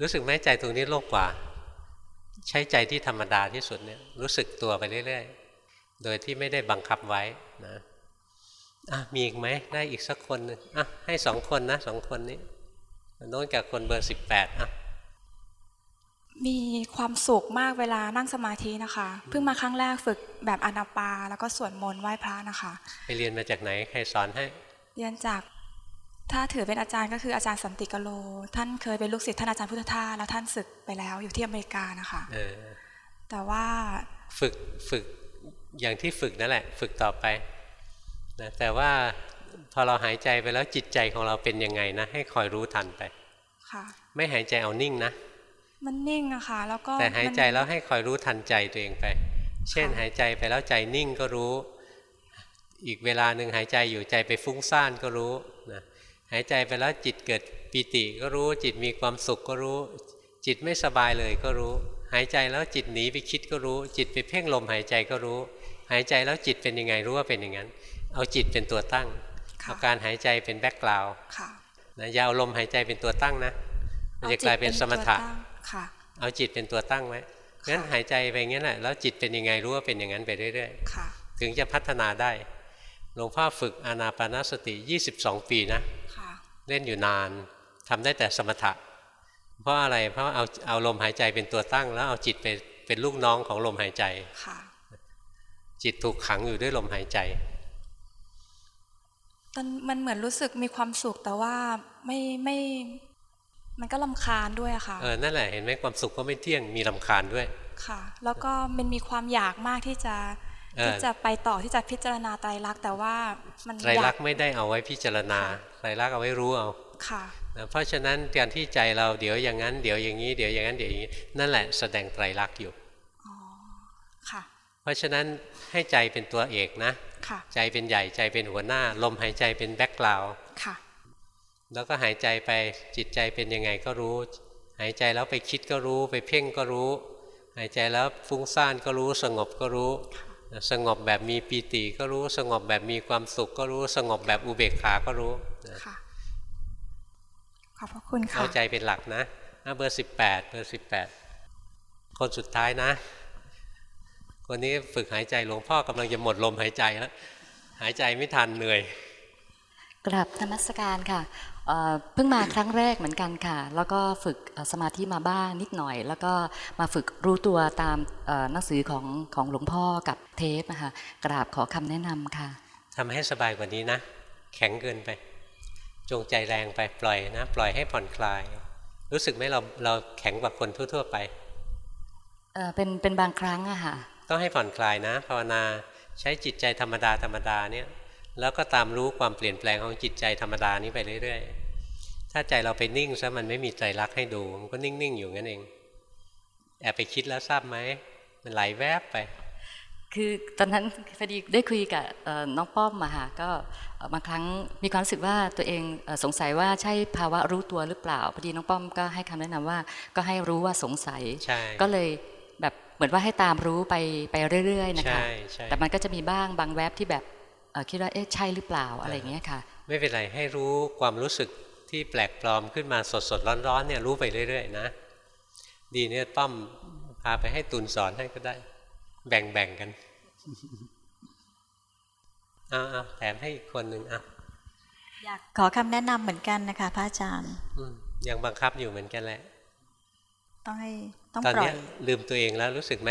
รู้สึกไหมใจตรงนี้โลกกว่า ใช้ใจที่ธรรมดาที่สุดเนี่ยรู้สึกตัวไปเรื่อยๆ โดยที่ไม่ได้บังคับไว้นะอะมีอีกไหมได้อีกสักคนนึงอะให้สองคนนะสองคนนี้โน้นกับคนเบอร์สิบแปดอะ
มีความสุขมากเวลานั่งสมาธินะคะ เพิ่งมาครั้งแรกฝึกแบบอนาปา แล้วก็สวดมนต์ไหว้พระนะคะ
ไปเรียนมาจากไหนใครสอนให้
เรียนจาก ถ้าถือเป็นอาจารย์ก็คืออาจารย์สันติกโล ท่านเคยเป็นลูกศิษย์ท่านอาจารย์พุทธทาสแล้วท่านศึกไปแล้วอยู่ที่อเมริกานะคะ
เออ
แต่ว่า
ฝึกฝึกอย่างที่ฝึกนั่นแหละ ฝึกต่อไปนะแต่ว่าพอเราหายใจไปแล้วจิตใจของเราเป็นยังไงนะ ให้คอยรู้ทันไป
ค่ะ
ไม่หายใจเอานิ่งนะ
มันนิ่งอะค่ะ แล้วก็
แต่หายใจ
มัน
แล้วให้คอยรู้ทันใจตัวเองไป เช่นหายใจไปแล้วใจนิ่งก็รู้ อีกเวลาหนึ่งหายใจอยู่ใจไปฟุ้งซ่านก็รู้นะ หายใจไปแล้วจิตเกิดปิติก็รู้ จิตมีความสุขก็รู้ จิตไม่สบายเลยก็รู้ หายใจแล้วจิตหนีไปคิดก็รู้ จิตไปเพ่งลมหายใจก็รู้ หายใจแล้วจิตเป็นยังไงรู้ว่าเป็นอย่างนั้น เอาจิตเป็นตัวตั้งเอาการหายใจเป็น background
ค่ะ
นะอย่าเอาลมหายใจเป็นตัวตั้งนะมันจะกลายเป็นสมถะ
ค่ะ
เอาจิตเป็นตัวตั้งไว้งั้นหายใจไปงั้นแหละแล้วจิตเป็นยังไงรู้ว่าเป็นอย่างนั้นไปเรื่อย
ค่ะ
ๆถึงจะพัฒนาได้หลวงพ่อฝึกอานาปานสติ 22 ปีนะ
ค่ะ
เล่นอยู่นานทำได้แต่สมถะ เพราะอะไรเพราะเอาเอาลมหายใจเป็นตัวตั้ง แล้วเอาจิตไปเป็นลูกน้องของลมหายใจ
ค่ะ
จิตถูกขังอยู่ด้วยลมหายใจ
ตอนมันเหมือนรู้สึกมีความสุขแต่ว่าไม่ไม่มันก็ลำคาญด้วยอะค่ะ
เออ นั่นแหละ เห็นไหมความสุขก็ไม่เที่ยง มีลำคาญด้วย
ค่ะ แล้วก็มันมีความอยากมากที่จะ
เออ
ที่จะไปต่อที่จะพิจารณาไตรลักษณ์แต่ว่ามัน
ไตร
อยา
ลั
ก
กษณ์ไม่ได้เอาไว้พิจารณาไตรลักษณ์เอาไว้รู้เอา
ค่ะ
นะเพราะฉะนั้นการที่ใจเราเดี๋ยวอย่างนั้น เดี๋ยวอย่างนี้เดี๋ยวอย่างนั้นเดี๋ยวอย่างนี้นั่นแหละแสดงไตรลักษณ์อยู่
ค่ะ
เพราะฉะนั้นให้ใจเป็นตัวเอกนะ
ค่ะ
ใจเป็นใหญ่ใจเป็นหัวหน้า ลมหายใจเป็นแบ็กกราวด์
ค่ะ
แล้วก็หายใจไปจิตใจเป็นยังไงก็รู้ หายใจแล้วไปคิดก็รู้ ไปเพ่งก็รู้ หายใจแล้วฟุ้งซ่านก็รู้สงบก็รู้ สงบแบบมีปีติก็รู้สงบแบบมีความสุขก็รู้สงบแบบอุเบกขาก็รู้นะ
ค่ะขอบพระคุณค่ะ
เอาใจเป็นหลักนะอะเบอร์สิบแปดเบอร์สิบแปดคนสุดท้ายนะ คนนี้ฝึกหายใจหลวงพ่อกำลังจะหมดลมหายใจแล้วหายใจไม่ทันเหนื่อย
กราบนมัสการค่ะ เอ่อเพิ่งมาครั้งแรกเหมือนกันค่ะ แล้วก็ฝึกเอ่อสมาธิมาบ้างนิดหน่อย แล้วก็มาฝึกรู้ตัวตามเอ่อหนังสือของของหลวงพ่อกับเทปนะคะกราบขอคำแนะนำค่ะ
ทำให้สบายกว่านี้นะ แข็งเกินไป จงใจแรงไปปล่อยนะ ปล่อยให้ผ่อนคลาย รู้สึกไหมเราเราแข็งกว่าคนทั่ว ๆ ไป
เอ่อเป็นเป็นบางครั้งอะค่ะ
ต้องให้ผ่อนคลายนะ ภาวนาใช้จิตใจธรรมดาธรรมดาเนี่ยแล้วก็ตามรู้ความเปลี่ยนแปลงของจิตใจธรรมดานี้ไปเรื่อยๆ ถ้าใจเราไปนิ่งซะมันไม่มีใจรักให้ดู มันก็นิ่งๆอยู่งั้นเอง แอบไปคิดแล้วทราบไหม มันไหลแวบไป
คือตอนนั้นพอดีได้คุยกับเอ่อน้องป้อมมาค่ะก็เอ่อบางครั้งมีความรู้สึกว่าตัวเองเอ่อสงสัยว่าใช่ภาวะรู้ตัวหรือเปล่าพอดีน้องป้อมก็ให้คำแนะนำว่า ก็ให้รู้ว่าสงสัย
ใช่
ก็เลยแบบเหมือนว่าให้ตามรู้ไปไปเรื่อย ๆ นะคะ
ใช่ใช่
แต่มันก็จะมีบ้างบางแวบที่แบบเอ่อคิดว่าเอ๊ะใช่หรือเปล่าอะไรอย่างเงี้ยค่ะ
ไม่เป็นไรให้รู้ความรู้สึก ที่แปลกปลอมขึ้นมาสดๆร้อนๆเนี่ยรู้ไปเรื่อย ๆ นะ ดีเนี่ยป้อมพาไปให้ตุนสอนให้ก็ได้ แบ่งๆกันเอาเอาแถมให้อีกคนหนึ่งอะ
อยากขอคำแนะนำเหมือนกันนะคะพระอาจารย์
อืมยังบังคับอยู่เหมือนกันแหละ
ต้องให้ต้อง
ตอน
ปล่อ
เนี้
ย
ยลืมตัวเองแล้วรู้สึกไหม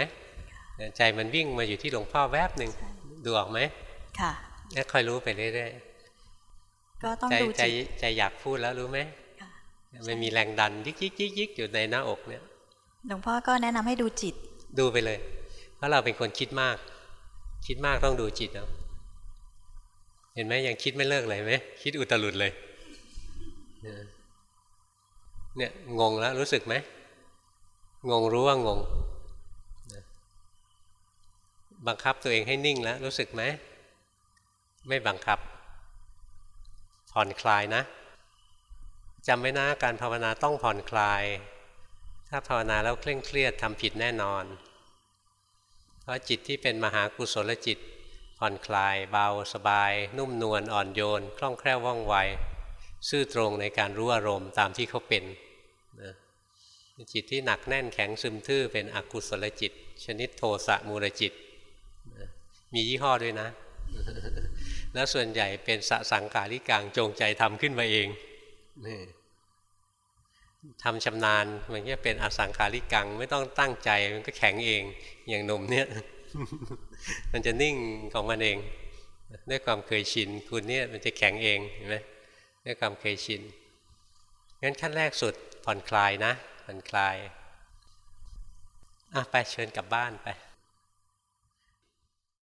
ใจมันวิ่งมาอยู่ที่หลวงพ่อแวบหนึ่งดูออกไหม
ค่ะ
แล้วคอยรู้ไปเรื่อย
ก็ต้อง
ใจ
ดู
ใจ
จิต
ใจอยากพูดแล้วรู้ไหมมันมีแรงดันยิกยิกยิกยิกอยู่ในหน้าอกเนี่ย
หลวงพ่อก็แนะนำให้ดูจิต
ดูไปเลย เพราะเราเป็นคนคิดมาก คิดมากต้องดูจิตเอาเห็นไหมยังคิดไม่เลิกเลยไหมคิดอุตลุดเลยเนี่ยงงแล้วรู้สึกไหมงงรู้ว่างง บังคับตัวเองให้นิ่งแล้วรู้สึกไหมไม่บังคับ ผ่อนคลายนะจำไว้นะการภาวนาต้องผ่อนคลาย ถ้าภาวนาแล้วเคร่งเครียดทำผิดแน่นอน เพราะจิตที่เป็นมหากุศลจิต ผ่อนคลายเบาสบาย นุ่มนวลอ่อนโยน คล่องแคล่วว่องไว ซื่อตรงในการรู้อารมณ์ตามที่เขาเป็นนะจิตที่หนักแน่นแข็งซึมทื่อเป็นอกุศลจิต ชนิดโทสะมูลจิต มียี่ห้อด้วยนะ แล้วส่วนใหญ่เป็นสสังกาลิกังจงใจทำขึ้นมาเองนี่ทำชำนาญมันก็เป็นอสังขาริกังไม่ต้องตั้งใจมันก็แข็งเอง อย่างหนุ่มเนี่ย มันจะนิ่งของมันเอง ด้วยความเคยชินคุณเนี่ยมันจะแข็งเองเห็นไหมด้วยความเคยชินงั้นขั้นแรกสุดผ่อนคลายนะผ่อนคลายอะไปเชิญกลับบ้านไป